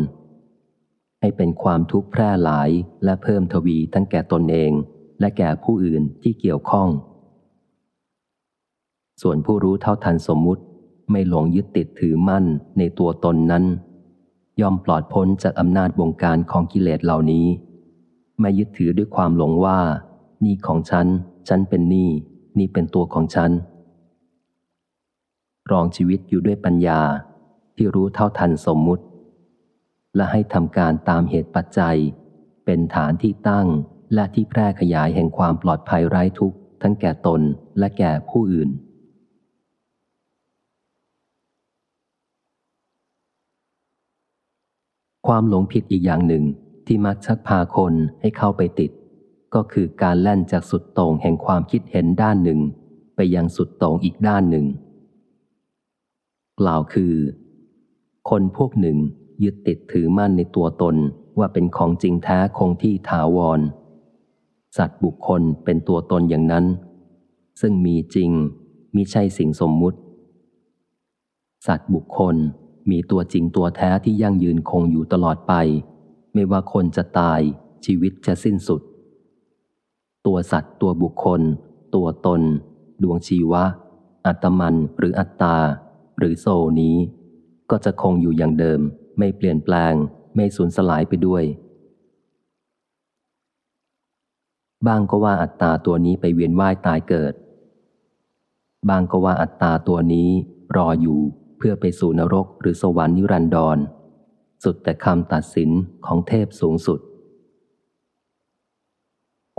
A: ให้เป็นความทุกข์แพร่หลายและเพิ่มทวีทั้งแก่ตนเอง และแก่ผู้อื่นที่เกี่ยวข้อง ส่วนผู้รู้เท่าทันสมมุติ ไม่หลงยึดติดถือมั่นในตัวตนนั้น ย่อมปลอดพ้นจากอำนาจบงการของกิเลสเหล่านี้ ไม่ยึดถือด้วยความหลงว่า นี่ของฉัน ฉันเป็นนี่ นี่เป็นตัวของฉันรองชีวิตอยู่ด้วยปัญญาที่รู้เท่าทันสมมุติ และให้ทำการตามเหตุปัจจัย เป็นฐานที่ตั้งและที่แพร่ขยายแห่งความปลอดภัยไร้ทุกข์ ทั้งแก่ตนและแก่ผู้อื่น ความหลงผิดอีกอย่างหนึ่งที่มักชักพาคนให้เข้าไปติด ก็คือการแล่นจากสุดโต่งแห่งความคิดเห็นด้านหนึ่ง ไปยังสุดโต่งอีกด้านหนึ่ง กล่าวคือ คนพวกหนึ่งยึดติดถือมั่นในตัวตนว่าเป็นของจริงแท้คงที่ถาวร สัตว์บุคคลเป็นตัวตนอย่างนั้น ซึ่งมีจริงมิใช่สิ่งสมมุติ สัตว์บุคคล มีตัวจริงตัวแท้ที่ยั่งยืนคงอยู่ตลอดไป ไม่ว่าคนจะตาย ชีวิตจะสิ้นสุด ตัวสัตว์ตัวบุคคล ตัวตน ดวงชีวะ อัตมันหรืออัตตา หรือโซนี้ ก็จะคงอยู่อย่างเดิม ไม่เปลี่ยนแปลง ไม่สูญสลายไปด้วยบางก็ว่าอัตตาตัวนี้ไปเวียนว่ายตายเกิดบางก็ว่าอัตตาตัวนี้รออยู่ เพื่อไปสู่นรกหรือสวรรค์นิรันดร สุดแต่คำตัดสินของเทพสูงสุด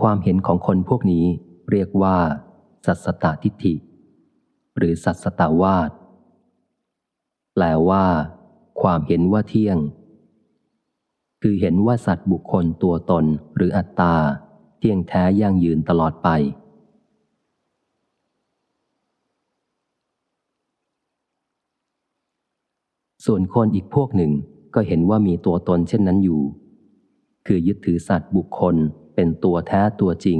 A: ความเห็นของคนพวกนี้เรียกว่า สัสตทิฏฐิ หรือสัสตาวาดแปลว่า ความเห็นว่าเที่ยง คือเห็นว่าสัตว์บุคคลตัวตนหรืออัตตา เที่ยงแท้ยั่งยืนตลอดไป ส่วนคนอีกพวกหนึ่งก็เห็นว่ามีตัวตนเช่นนั้นอยู่ คือยึดถือสัตว์บุคคลเป็นตัวแท้ตัวจริง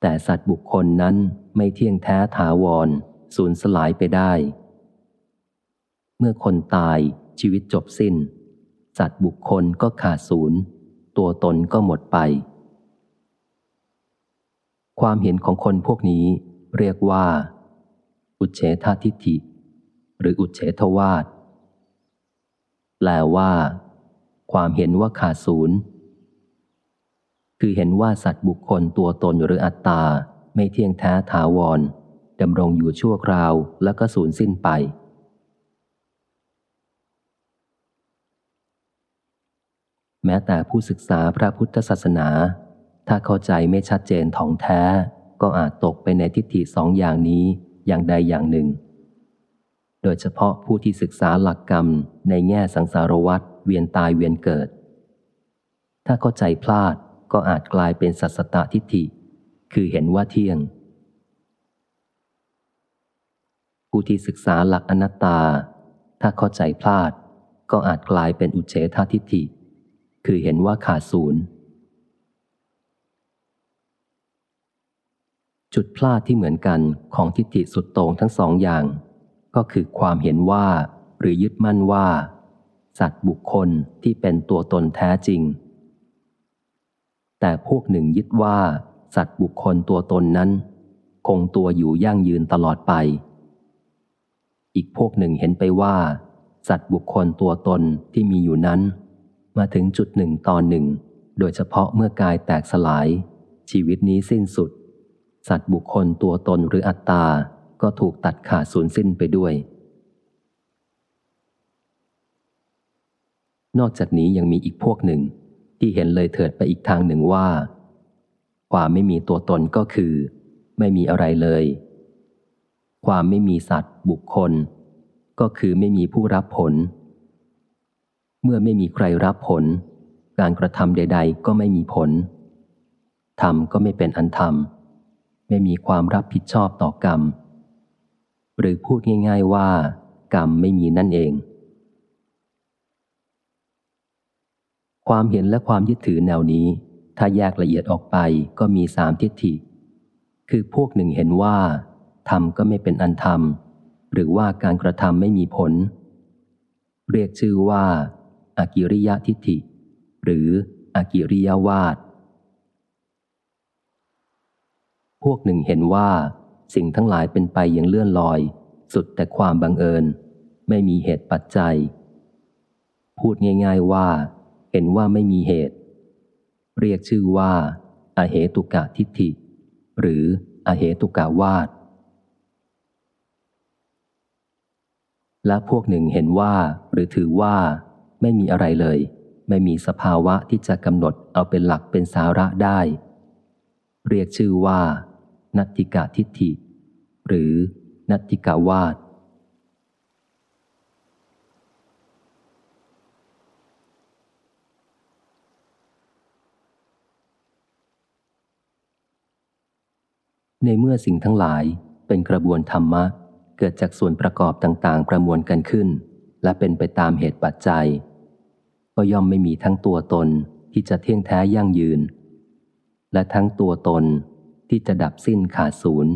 A: แต่สัตว์บุคคลนั้นไม่เที่ยงแท้ถาวรสูญสลายไปได้ เมื่อคนตายชีวิตจบสิ้น สัตว์บุคคลก็ขาดศูนย์ตัวตนก็หมดไป ความเห็นของคนพวกนี้เรียกว่า อุเฉททิฏฐิ หรืออุเฉทวาทแปลว่า ความเห็นว่าขาดศูนย์ คือเห็นว่าสัตว์บุคคลตัวตนหรืออัตตา ไม่เที่ยงแท้ถาวรดำรงอยู่ชั่วคราวแล้วก็สูญสิ้นไป แม้แต่ผู้ศึกษาพระพุทธศาสนา ถ้าเข้าใจไม่ชัดเจนท่องแท้ ก็อาจตกไปในทิฏฐิสองอย่างนี้อย่างใดอย่างหนึ่ง โดยเฉพาะผู้ที่ศึกษาหลักกรรมในแง่สังสารวัฏเวียนตายเวียนเกิด ถ้าเข้าใจพลาดก็อาจกลายเป็นสัสตทิฏฐิ คือเห็นว่าเที่ยง ผู้ที่ศึกษาหลักอนัตตา ถ้าเข้าใจพลาด ก็อาจกลายเป็นอุเฉททิฏฐิ คือเห็นว่าขาดศูนย์จุดพลาดที่เหมือนกันของทิฏฐิสุดโต่งทั้งสองอย่าง ก็คือความเห็นว่า หรือยึดมั่นว่า สัตว์บุคคลที่เป็นตัวตนแท้จริง แต่พวกหนึ่งยึดว่า สัตว์บุคคลตัวตนนั้น คงตัวอยู่ยั่งยืนตลอดไป อีกพวกหนึ่งเห็นไปว่า สัตว์บุคคลตัวตนที่มีอยู่นั้น มาถึงจุดหนึ่งตอนหนึ่ง โดยเฉพาะเมื่อกายแตกสลาย ชีวิตนี้สิ้นสุด สัตว์บุคคลตัวตนหรืออัตตา ก็ถูกตัดขาดสูญสิ้นไปด้วย นอกจากนี้ยังมีอีกพวกหนึ่งที่เห็นเลยเถิดไปอีกทางหนึ่งว่า ความไม่มีตัวตนก็คือ ไม่มีอะไรเลย ความไม่มีสัตว์บุคคล ก็คือไม่มีผู้รับผล เมื่อไม่มีใครรับผล การกระทำใด ๆ ก็ไม่มีผลทำก็ไม่เป็นอันทำไม่มีความรับผิดชอบต่อกรรม หรือพูดง่าย ๆว่า กรรมไม่มีนั่นเอง ความเห็นและความยึดถือแนวนี้ ถ้าแยกละเอียดออกไปก็มีสามทิฏฐิ คือพวกหนึ่งเห็นว่าทำก็ไม่เป็นอันทำหรือว่าการกระทำไม่มีผล เรียกชื่อว่าอากิริยะทิฏฐิ หรืออากิริยวาดพวกหนึ่งเห็นว่า สิ่งทั้งหลายเป็นไปอย่างเลื่อนลอย สุดแต่ความบังเอิญ ไม่มีเหตุปัจจัย พูดง่าย ๆว่า เห็นว่าไม่มีเหตุ เรียกชื่อว่าอาเหตุกะทิฏฐิ หรืออาเหตุกาวาดและพวกหนึ่งเห็นว่า หรือถือว่า ไม่มีอะไรเลย ไม่มีสภาวะที่จะกำหนดเอาเป็นหลักเป็นสาระได้ เรียกชื่อว่า นัตติกาทิฏฐิ หรือนัตติกาวาดในเมื่อสิ่งทั้งหลายเป็นกระบวนธรรมะ เกิดจากส่วนประกอบต่างๆ ประมวลกันขึ้น และเป็นไปตามเหตุปัจจัย ก็ย่อมไม่มีทั้งตัวตนที่จะเที่ยงแท้ยั่งยืน และทั้งตัวตนที่จะดับสิ้นขาดศูนย์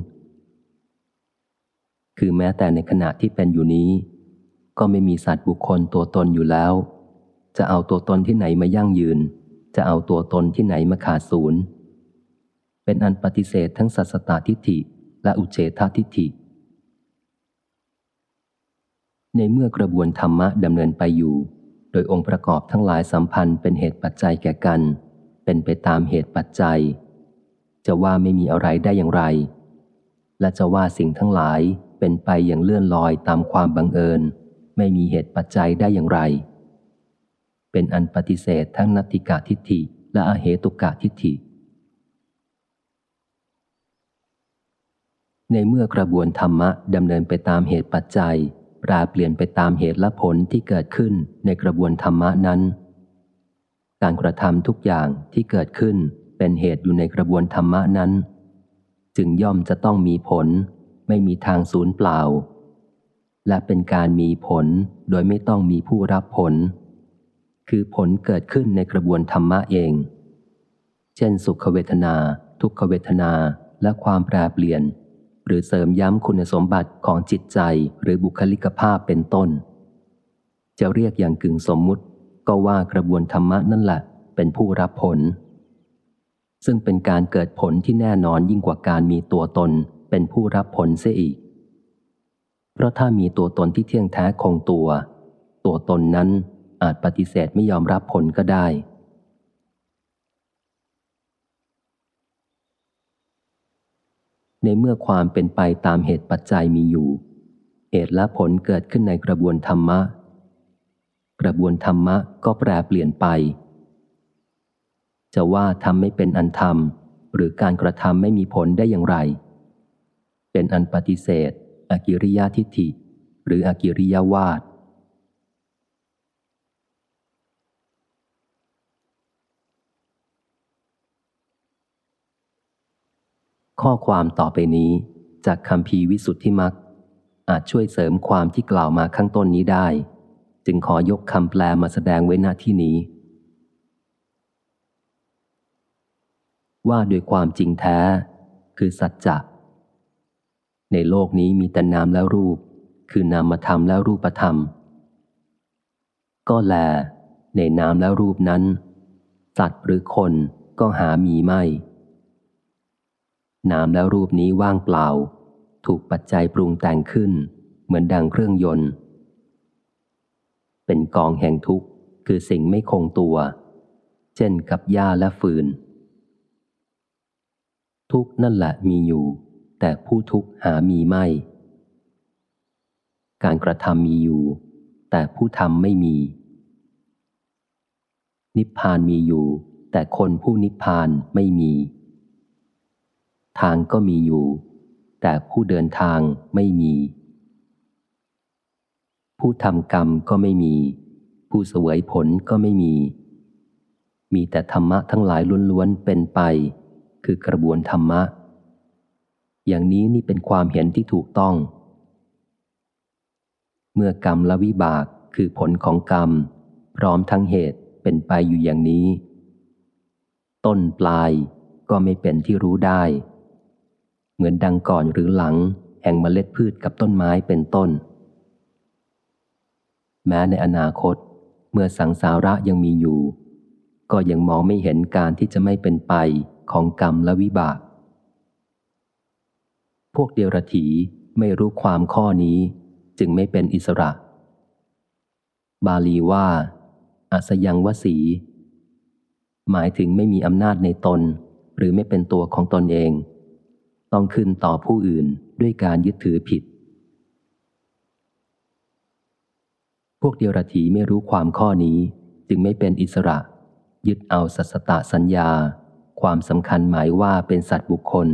A: คือแม้แต่ในขณะที่เป็นอยู่นี้ ก็ไม่มีสัตว์บุคคลตัวตนอยู่แล้ว จะเอาตัวตนที่ไหนมายั่งยืน จะเอาตัวตนที่ไหนมาขาดศูนย์ เป็นอันปฏิเสธทั้งสัสตตทิฏฐิและอุเฉททิฏฐิ ในเมื่อกระบวนธรรมะดำเนินไปอยู่ โดยองค์ประกอบทั้งหลายสัมพันธ์เป็นเหตุปัจจัยแก่กัน เป็นไปตามเหตุปัจจัย จะว่าไม่มีอะไรได้อย่างไร และจะว่าสิ่งทั้งหลาย เป็นไปอย่างเลื่อนลอยตามความบังเอิญ ไม่มีเหตุปัจจัยได้อย่างไร เป็นอันปฏิเสธทั้งนัตติกาทิฏฐิและอเหตุกาทิฏฐิ ในเมื่อกระบวนธรรมะดำเนินไปตามเหตุปัจจัยปราเปลี่ยนไปตามเหตุและผลที่เกิดขึ้นในกระบวนธรรมะนั้น การกระทำทุกอย่างที่เกิดขึ้นเป็นเหตุอยู่ในกระบวนธรรมะนั้น จึงย่อมจะต้องมีผล ไม่มีทางศูนย์เปล่า และเป็นการมีผลโดยไม่ต้องมีผู้รับผล คือผลเกิดขึ้นในกระบวนธรรมะเอง เช่น สุขเวทนา ทุกขเวทนาและความแปรเปลี่ยน หรือเสริมย้ำคุณสมบัติของจิตใจหรือบุคลิกภาพเป็นต้น จะเรียกอย่างกึ่งสมมุติ ก็ว่ากระบวนธรรมะนั่นแหละเป็นผู้รับผลซึ่งเป็นการเกิดผลที่แน่นอนยิ่งกว่าการมีตัวตน เป็นผู้รับผลเสียอีก เพราะถ้ามีตัวตนที่เที่ยงแท้คงตัว ตัวตนนั้นอาจปฏิเสธไม่ยอมรับผลก็ได้ ในเมื่อความเป็นไปตามเหตุปัจจัยมีอยู่ เหตุและผลเกิดขึ้นในกระบวนธรรมะ กระบวนธรรมะก็แปรเปลี่ยนไป จะว่าทำไม่เป็นอันธรรมหรือการกระทำไม่มีผลได้อย่างไร เป็นอันปฏิเสธ อกิริยาทิฏฐิ หรืออกิริยาวาทข้อความต่อไปนี้จากคำพีวิสุทธิมักอาจช่วยเสริมความที่กล่าวมาข้างต้นนี้ได้ จึงขอยกคำแปลมาแสดงไว้หน้าที่นี้ ว่าโดยความจริงแท้ คือสัจจะ ในโลกนี้มีแต่นามและรูป คือนามธรรมและรูปธรรม ก็แล ในนามและรูปนั้น สัตว์หรือคนก็หามีไม่ นามและรูปนี้ว่างเปล่า ถูกปัจจัยปรุงแต่งขึ้น เหมือนดังเครื่องยนต์ เป็นกองแห่งทุกข์คือสิ่งไม่คงตัว เช่นกับหญ้าและฟืน ทุกนั่นแหละมีอยู่ แต่ผู้ทุกข์หามีไม่ การกระทำมีอยู่ แต่ผู้ทำไม่มี นิพพานมีอยู่ แต่คนผู้นิพพานไม่มี ทางก็มีอยู่ แต่ผู้เดินทางไม่มี ผู้ทำกรรมก็ไม่มี ผู้เสวยผลก็ไม่มี มีแต่ธรรมะทั้งหลายล้วนๆเป็นไป คือกระบวนธรรมะ อย่างนี้นี่เป็นความเห็นที่ถูกต้อง เมื่อกรรมและวิบากคือผลของกรรม พร้อมทั้งเหตุเป็นไปอยู่อย่างนี้ ต้นปลายก็ไม่เป็นที่รู้ได้ เหมือนดังก่อนหรือหลัง แห่งเมล็ดพืชกับต้นไม้เป็นต้น แม้ในอนาคต เมื่อสังสาระยังมีอยู่ ก็ยังมองไม่เห็นการที่จะไม่เป็นไปของกรรมและวิบาก พวกเดียรถีไม่รู้ความข้อนี้ จึงไม่เป็นอิสระ บาลีว่าอัสยังวสี หมายถึงไม่มีอำนาจในตน หรือไม่เป็นตัวของตนเอง ต้องขึ้นต่อผู้อื่นด้วยการยึดถือผิด พวกเดียรถีไม่รู้ความข้อนี้จึงไม่เป็นอิสระ ยึดเอาสัสตะสัญญา ความสำคัญหมายว่าเป็นสัตว์บุคคล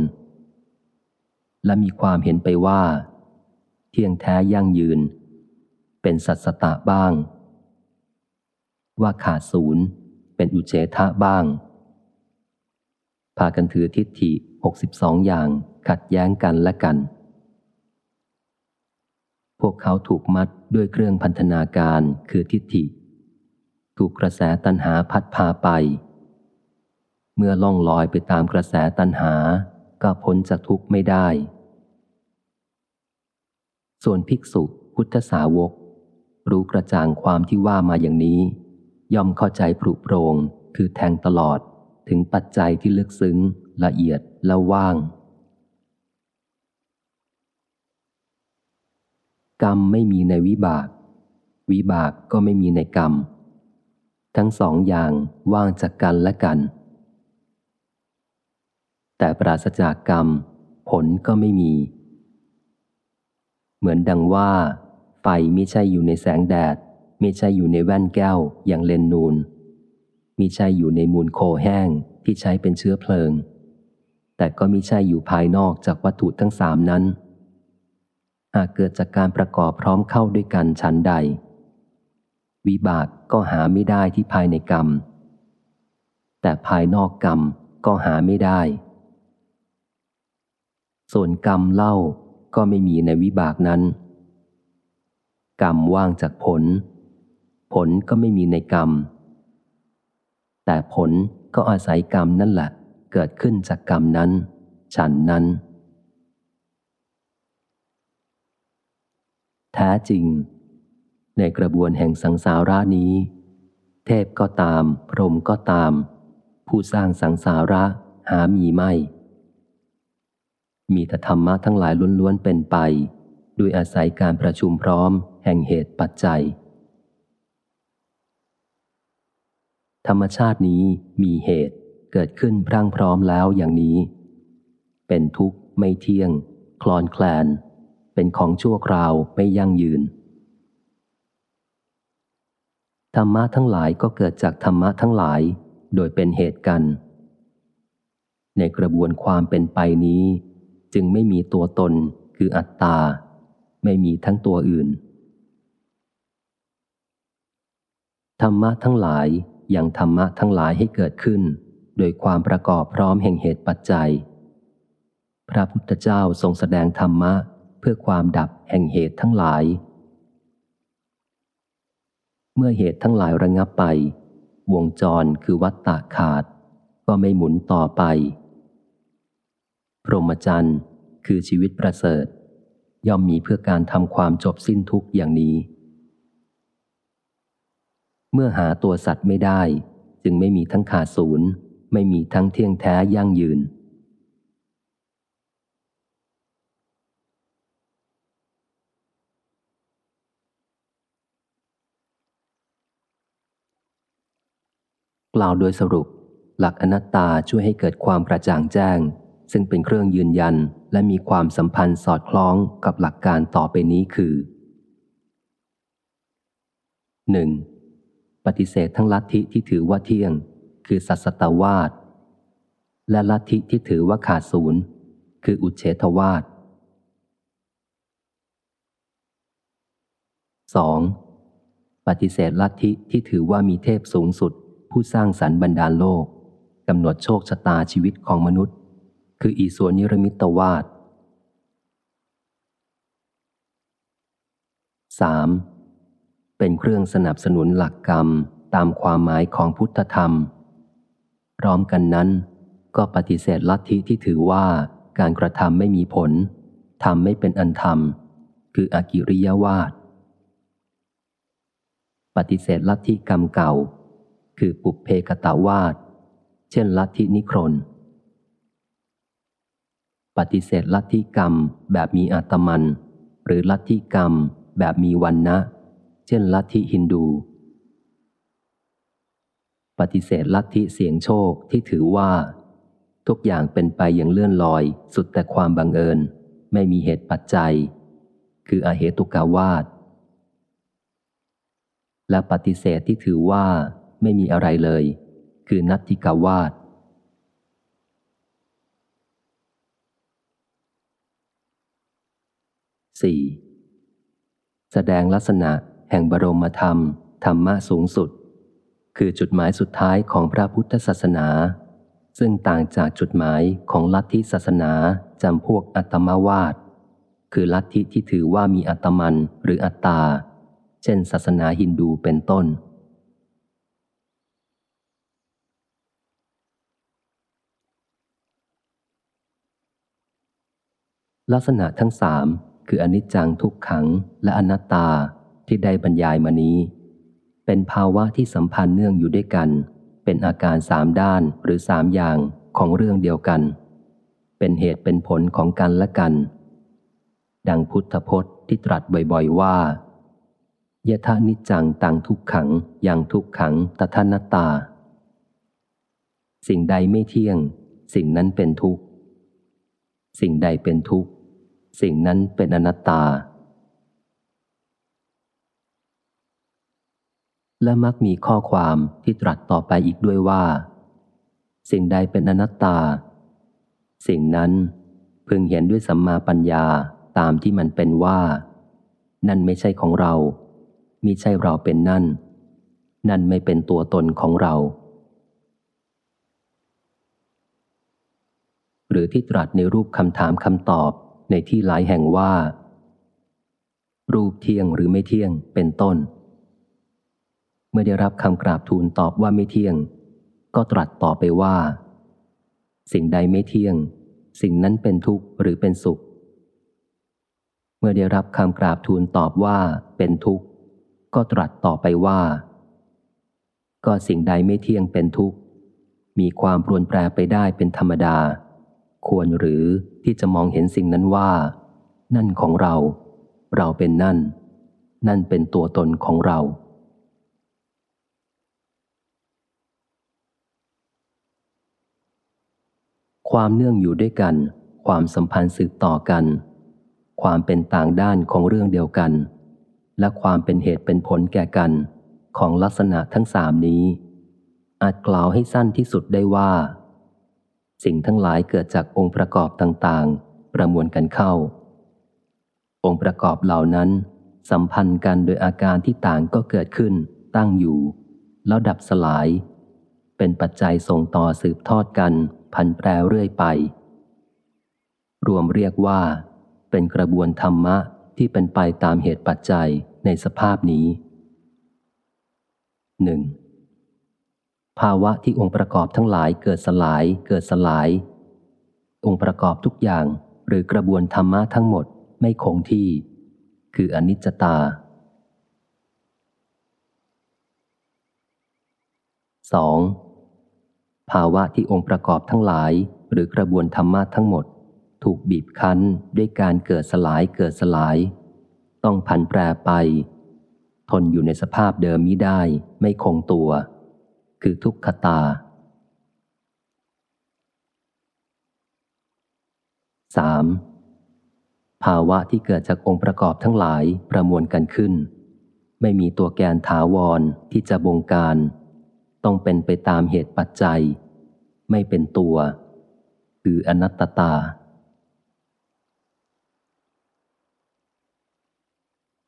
A: และมีความเห็นไปว่า เที่ยงแท้ยั่งยืน เป็นสัสตะบ้าง ว่าขาดศูนย์เป็นอุเฉทะบ้าง พากันถือทิฏฐิ 62 อย่างขัดแย้งกันและกัน พวกเขาถูกมัดด้วยเครื่องพันธนาการคือทิฏฐิ ถูกกระแสตัณหาพัดพาไป เมื่อล่องลอยไปตามกระแสตัณหาก็พ้นจากทุกข์ไม่ได้ ส่วนภิกษุพุทธสาวก รู้กระจ่างความที่ว่ามาอย่างนี้ ย่อมเข้าใจปรุโปรงคือแทงตลอดถึงปัจจัยที่ลึกซึ้ง ละเอียดและว่าง กรรมไม่มีในวิบาก วิบากก็ไม่มีในกรรม ทั้งสองอย่างว่างจากกันและกัน แต่ปราศจากกรรม ผลก็ไม่มี เหมือนดังว่า ไฟไม่ใช่อยู่ในแสงแดด ไม่ใช่อยู่ในแว่นแก้วอย่างเลนนูนมิใช่อยู่ในมูลโคแห้งที่ใช้เป็นเชื้อเพลิง แต่ก็มิใช่อยู่ภายนอกจากวัตถุทั้งสามนั้น หากเกิดจากการประกอบพร้อมเข้าด้วยกันชั้นใด วิบากก็หาไม่ได้ที่ภายในกรรม แต่ภายนอกกรรมก็หาไม่ได้ ส่วนกรรมเล่า ก็ไม่มีในวิบากนั้น กรรมว่างจากผล ผลก็ไม่มีในกรรม แต่ผลก็อาศัยกรรมนั่นแหละ เกิดขึ้นจากกรรมนั้น ฉันนั้น แท้จริง ในกระบวนแห่งสังสารานี้ เทพก็ตาม พรหมก็ตาม ผู้สร้างสังสาระหามีไม่ มีแต่ธรรมะทั้งหลายล้วนๆเป็นไป ด้วยอาศัยการประชุมพร้อม แห่งเหตุปัจจัย ธรรมชาตินี้มีเหตุเกิดขึ้นพรั่งพร้อมแล้วอย่างนี้ เป็นทุกข์ไม่เที่ยง คลอนแคลน เป็นของชั่วคราวไม่ยั่งยืน ธรรมะทั้งหลายก็เกิดจากธรรมะทั้งหลาย โดยเป็นเหตุกัน ในกระบวนความเป็นไปนี้ จึงไม่มีตัวตนคืออัตตา ไม่มีทั้งตัวอื่น ธรรมะทั้งหลายอย่างธรรมะทั้งหลายให้เกิดขึ้น โดยความประกอบพร้อมแห่งเหตุปัจจัย พระพุทธเจ้าทรงแสดงธรรมะเพื่อความดับแห่งเหตุทั้งหลาย เมื่อเหตุทั้งหลายระงับไป วงจรคือวัตตะขาด ก็ไม่หมุนต่อไป พรหมจรรย์คือชีวิตประเสริฐ ย่อมมีเพื่อการทำความจบสิ้นทุกอย่างนี้ เมื่อหาตัวสัตว์ไม่ได้ จึงไม่มีทั้งขาดศูนย์ ไม่มีทั้งเที่ยงแท้ยั่งยืน กล่าวโดยสรุป หลักอนัตตาช่วยให้เกิดความกระจ่างแจ้ง ซึ่งเป็นเครื่องยืนยันและมีความสัมพันธ์สอดคล้องกับหลักการต่อไปนี้คือ 1. ปฏิเสธทั้งลัทธิที่ถือว่าเที่ยง คือสัสตวาสและลัทธิที่ถือว่าขาดศูนย์ คืออุเฉทวาส 2. ปฏิเสธลัทธิที่ถือว่ามีเทพสูงสุด ผู้สร้างสรรค์บรรดาโลกกำหนดโชคชะตาชีวิตของมนุษย์ คืออีสวนนิรมิตวาส 3. เป็นเครื่องสนับสนุนหลักกรรมตามความหมายของพุทธธรรม พร้อมกันนั้น ก็ปฏิเสธลัทธิที่ถือว่าการกระทำไม่มีผลทำไม่เป็นอันธรรม คืออกิริยวาทปฏิเสธลัทธิกรรมเก่า คือปุเพกตาวาทเช่นลัทธินิครน ปฏิเสธลัทธิกรรมแบบมีอาตมัน หรือลัทธิกรรมแบบมีวันนะ เช่นลัทธิฮินดู ปฏิเสธลัทธิเสียงโชคที่ถือว่า ทุกอย่างเป็นไปอย่างเลื่อนลอย สุดแต่ความบังเอิญ ไม่มีเหตุปัจจัย คืออเหตุกาวาสและปฏิเสธที่ถือว่าไม่มีอะไรเลย คือนัตติกาวาส 4. แสดงลักษณะแห่งบรมธรรม ธรรมะสูงสุด คือจุดหมายสุดท้ายของพระพุทธศาสนา ซึ่งต่างจากจุดหมายของลัทธิศาสนาจำพวกอัตมาวาดคือลัทธิที่ถือว่ามีอัตมันหรืออัตตา เช่น ศาสนาฮินดูเป็นต้น ลักษณะทั้งสาม คืออนิจจังทุกขังและอนัตตาที่ได้บรรยายมานี้ เป็นภาวะที่สัมพันธ์เนื่องอยู่ด้วยกัน เป็นอาการสามด้านหรือสามอย่างของเรื่องเดียวกัน เป็นเหตุเป็นผลของกันและกัน ดังพุทธพจน์ที่ตรัสบ่อยๆว่ายะทานิจจังตังทุกขังอย่างทุกขังตถานัตตา สิ่งใดไม่เที่ยง สิ่งนั้นเป็นทุกข์ สิ่งใดเป็นทุกข์ สิ่งนั้นเป็นอนัตตา และมักมีข้อความที่ตรัสต่อไปอีกด้วยว่า สิ่งใดเป็นอนัตตา สิ่งนั้นพึงเห็นด้วยสัมมาปัญญาตามที่มันเป็นว่า นั่นไม่ใช่ของเรามิใช่เราเป็นนั่น นั่นไม่เป็นตัวตนของเรา หรือที่ตรัสในรูปคำถามคำตอบ ในที่หลายแห่งว่า รูปเที่ยงหรือไม่เที่ยงเป็นต้น เมื่อได้รับคำกราบทูลตอบว่าไม่เที่ยง ก็ตรัสต่อไปว่า สิ่งใดไม่เที่ยง สิ่งนั้นเป็นทุกข์หรือเป็นสุข เมื่อได้รับคำกราบทูลตอบว่าเป็นทุกข์ ก็ตรัสต่อไปว่า ก็สิ่งใดไม่เที่ยงเป็นทุกข์มีความปรวนแปรไปได้เป็นธรรมดา ควรหรือที่จะมองเห็นสิ่งนั้นว่า นั่นของเรา เราเป็นนั่น นั่นเป็นตัวตนของเรา ความเนื่องอยู่ด้วยกัน ความสัมพันธ์สืบต่อกัน ความเป็นต่างด้านของเรื่องเดียวกัน และความเป็นเหตุเป็นผลแก่กัน ของลักษณะทั้งสามนี้ อาจกล่าวให้สั้นที่สุดได้ว่า สิ่งทั้งหลายเกิดจากองค์ประกอบต่างๆ ประมวลกันเข้า องค์ประกอบเหล่านั้น สัมพันธ์กันโดยอาการที่ต่างก็เกิดขึ้น ตั้งอยู่ แล้วดับสลาย เป็นปัจจัยส่งต่อสืบทอดกันพันแปรเรื่อยไป รวมเรียกว่า เป็นกระบวนธรรมะที่เป็นไปตามเหตุปัจจัยในสภาพนี้หนึ่ง ภาวะที่องค์ประกอบทั้งหลายเกิดสลาย เกิดสลาย องค์ประกอบทุกอย่างหรือกระบวนธรรมะทั้งหมดไม่คงที่ คืออนิจจตา 2. ภาวะที่องค์ประกอบทั้งหลาย หรือกระบวนธรรมะทั้งหมด ถูกบีบคั้นด้วยการเกิดสลายเกิดสลาย ต้องผันแปรไป ทนอยู่ในสภาพเดิมมิได้ไม่คงตัว คือทุกขตา 3. ภาวะที่เกิดจากองค์ประกอบทั้งหลายประมวลกันขึ้น ไม่มีตัวแกนถาวรที่จะบงการ ต้องเป็นไปตามเหตุปัจจัย ไม่เป็นตัว คืออนัตตา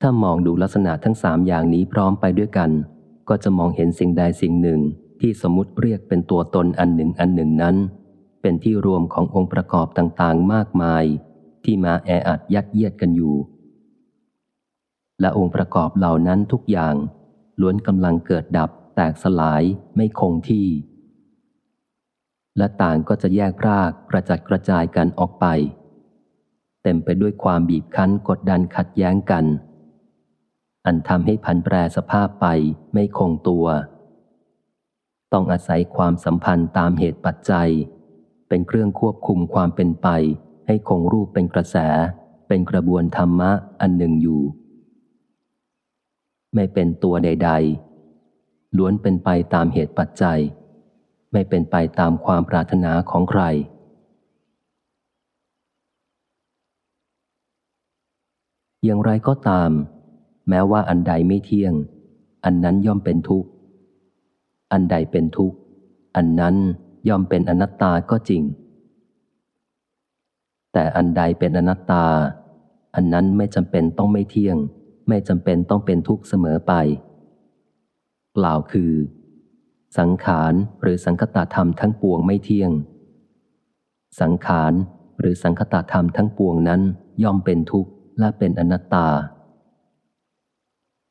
A: ถ้ามองดูลักษณะทั้งสามอย่างนี้พร้อมไปด้วยกัน ก็จะมองเห็นสิ่งใดสิ่งหนึ่ง ที่สมมติเรียกเป็นตัวตนอันหนึ่งอันหนึ่งนั้น เป็นที่รวมขององค์ประกอบต่างๆ มากมาย ที่มาแออัดยัดเยียดกันอยู่ และองค์ประกอบเหล่านั้นทุกอย่าง ล้วนกำลังเกิดดับ แตกสลายไม่คงที่ และต่างก็จะแยกรากกระจัดกระจายกันออกไป เต็มไปด้วยความบีบคั้นกดดันขัดแย้งกัน อันทำให้พันแปรสภาพไปไม่คงตัว ต้องอาศัยความสัมพันธ์ตามเหตุปัจจัย เป็นเครื่องควบคุมความเป็นไป ให้คงรูปเป็นกระแส เป็นกระบวนธรรมะอันหนึ่งอยู่ ไม่เป็นตัวใด ๆ ล้วนเป็นไปตามเหตุปัจจัย ไม่เป็นไปตามความปรารถนาของใคร อย่างไรก็ตาม แม้ว่าอันใดไม่เที่ยง อันนั้นย่อมเป็นทุกข์ อันใดเป็นทุกข์ อันนั้นย่อมเป็นอนัตตาก็จริง แต่อันใดเป็นอนัตตา อันนั้นไม่จำเป็นต้องไม่เที่ยง ไม่จำเป็นต้องเป็นทุกข์เสมอไป กล่าวคือ สังขารหรือสังคตธรรมทั้งปวงไม่เที่ยง สังขารหรือสังคตธรรมทั้งปวงนั้นย่อมเป็นทุกข์และเป็นอนัตตา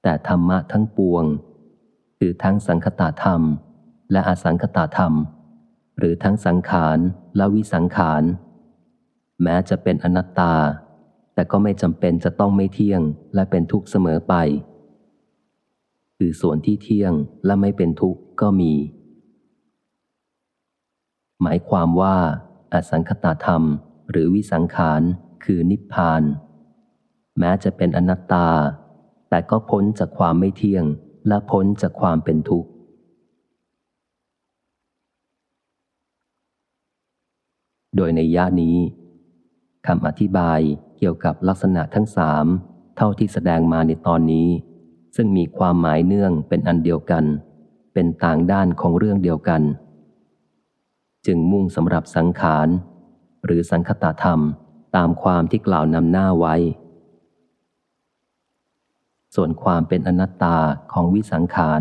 A: แต่ธรรมะทั้งปวง คือทั้งสังคตาธรรม และอสังคตาธรรม หรือทั้งสังขารและวิสังขาร แม้จะเป็นอนัตตา แต่ก็ไม่จำเป็นจะต้องไม่เที่ยงและเป็นทุกข์เสมอไป คือส่วนที่เที่ยงและไม่เป็นทุกข์ก็มี หมายความว่า อสังคตาธรรม หรือวิสังขารคือนิพพาน แม้จะเป็นอนัตตา แต่ก็พ้นจากความไม่เที่ยง และพ้นจากความเป็นทุกข์ โดยในย่านี้คำอธิบายเกี่ยวกับลักษณะทั้งสามเท่าที่แสดงมาในตอนนี้ ซึ่งมีความหมายเนื่องเป็นอันเดียวกัน เป็นต่างด้านของเรื่องเดียวกัน จึงมุ่งสำหรับสังขาร หรือสังคตธรรมตามความที่กล่าวนำหน้าไว้ ส่วนความเป็นอนัตตาของวิสังขาร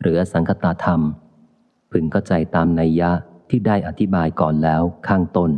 A: หรือสังคตาธรรม พึงเข้าใจตามนัยยะที่ได้อธิบายก่อนแล้วข้างต้น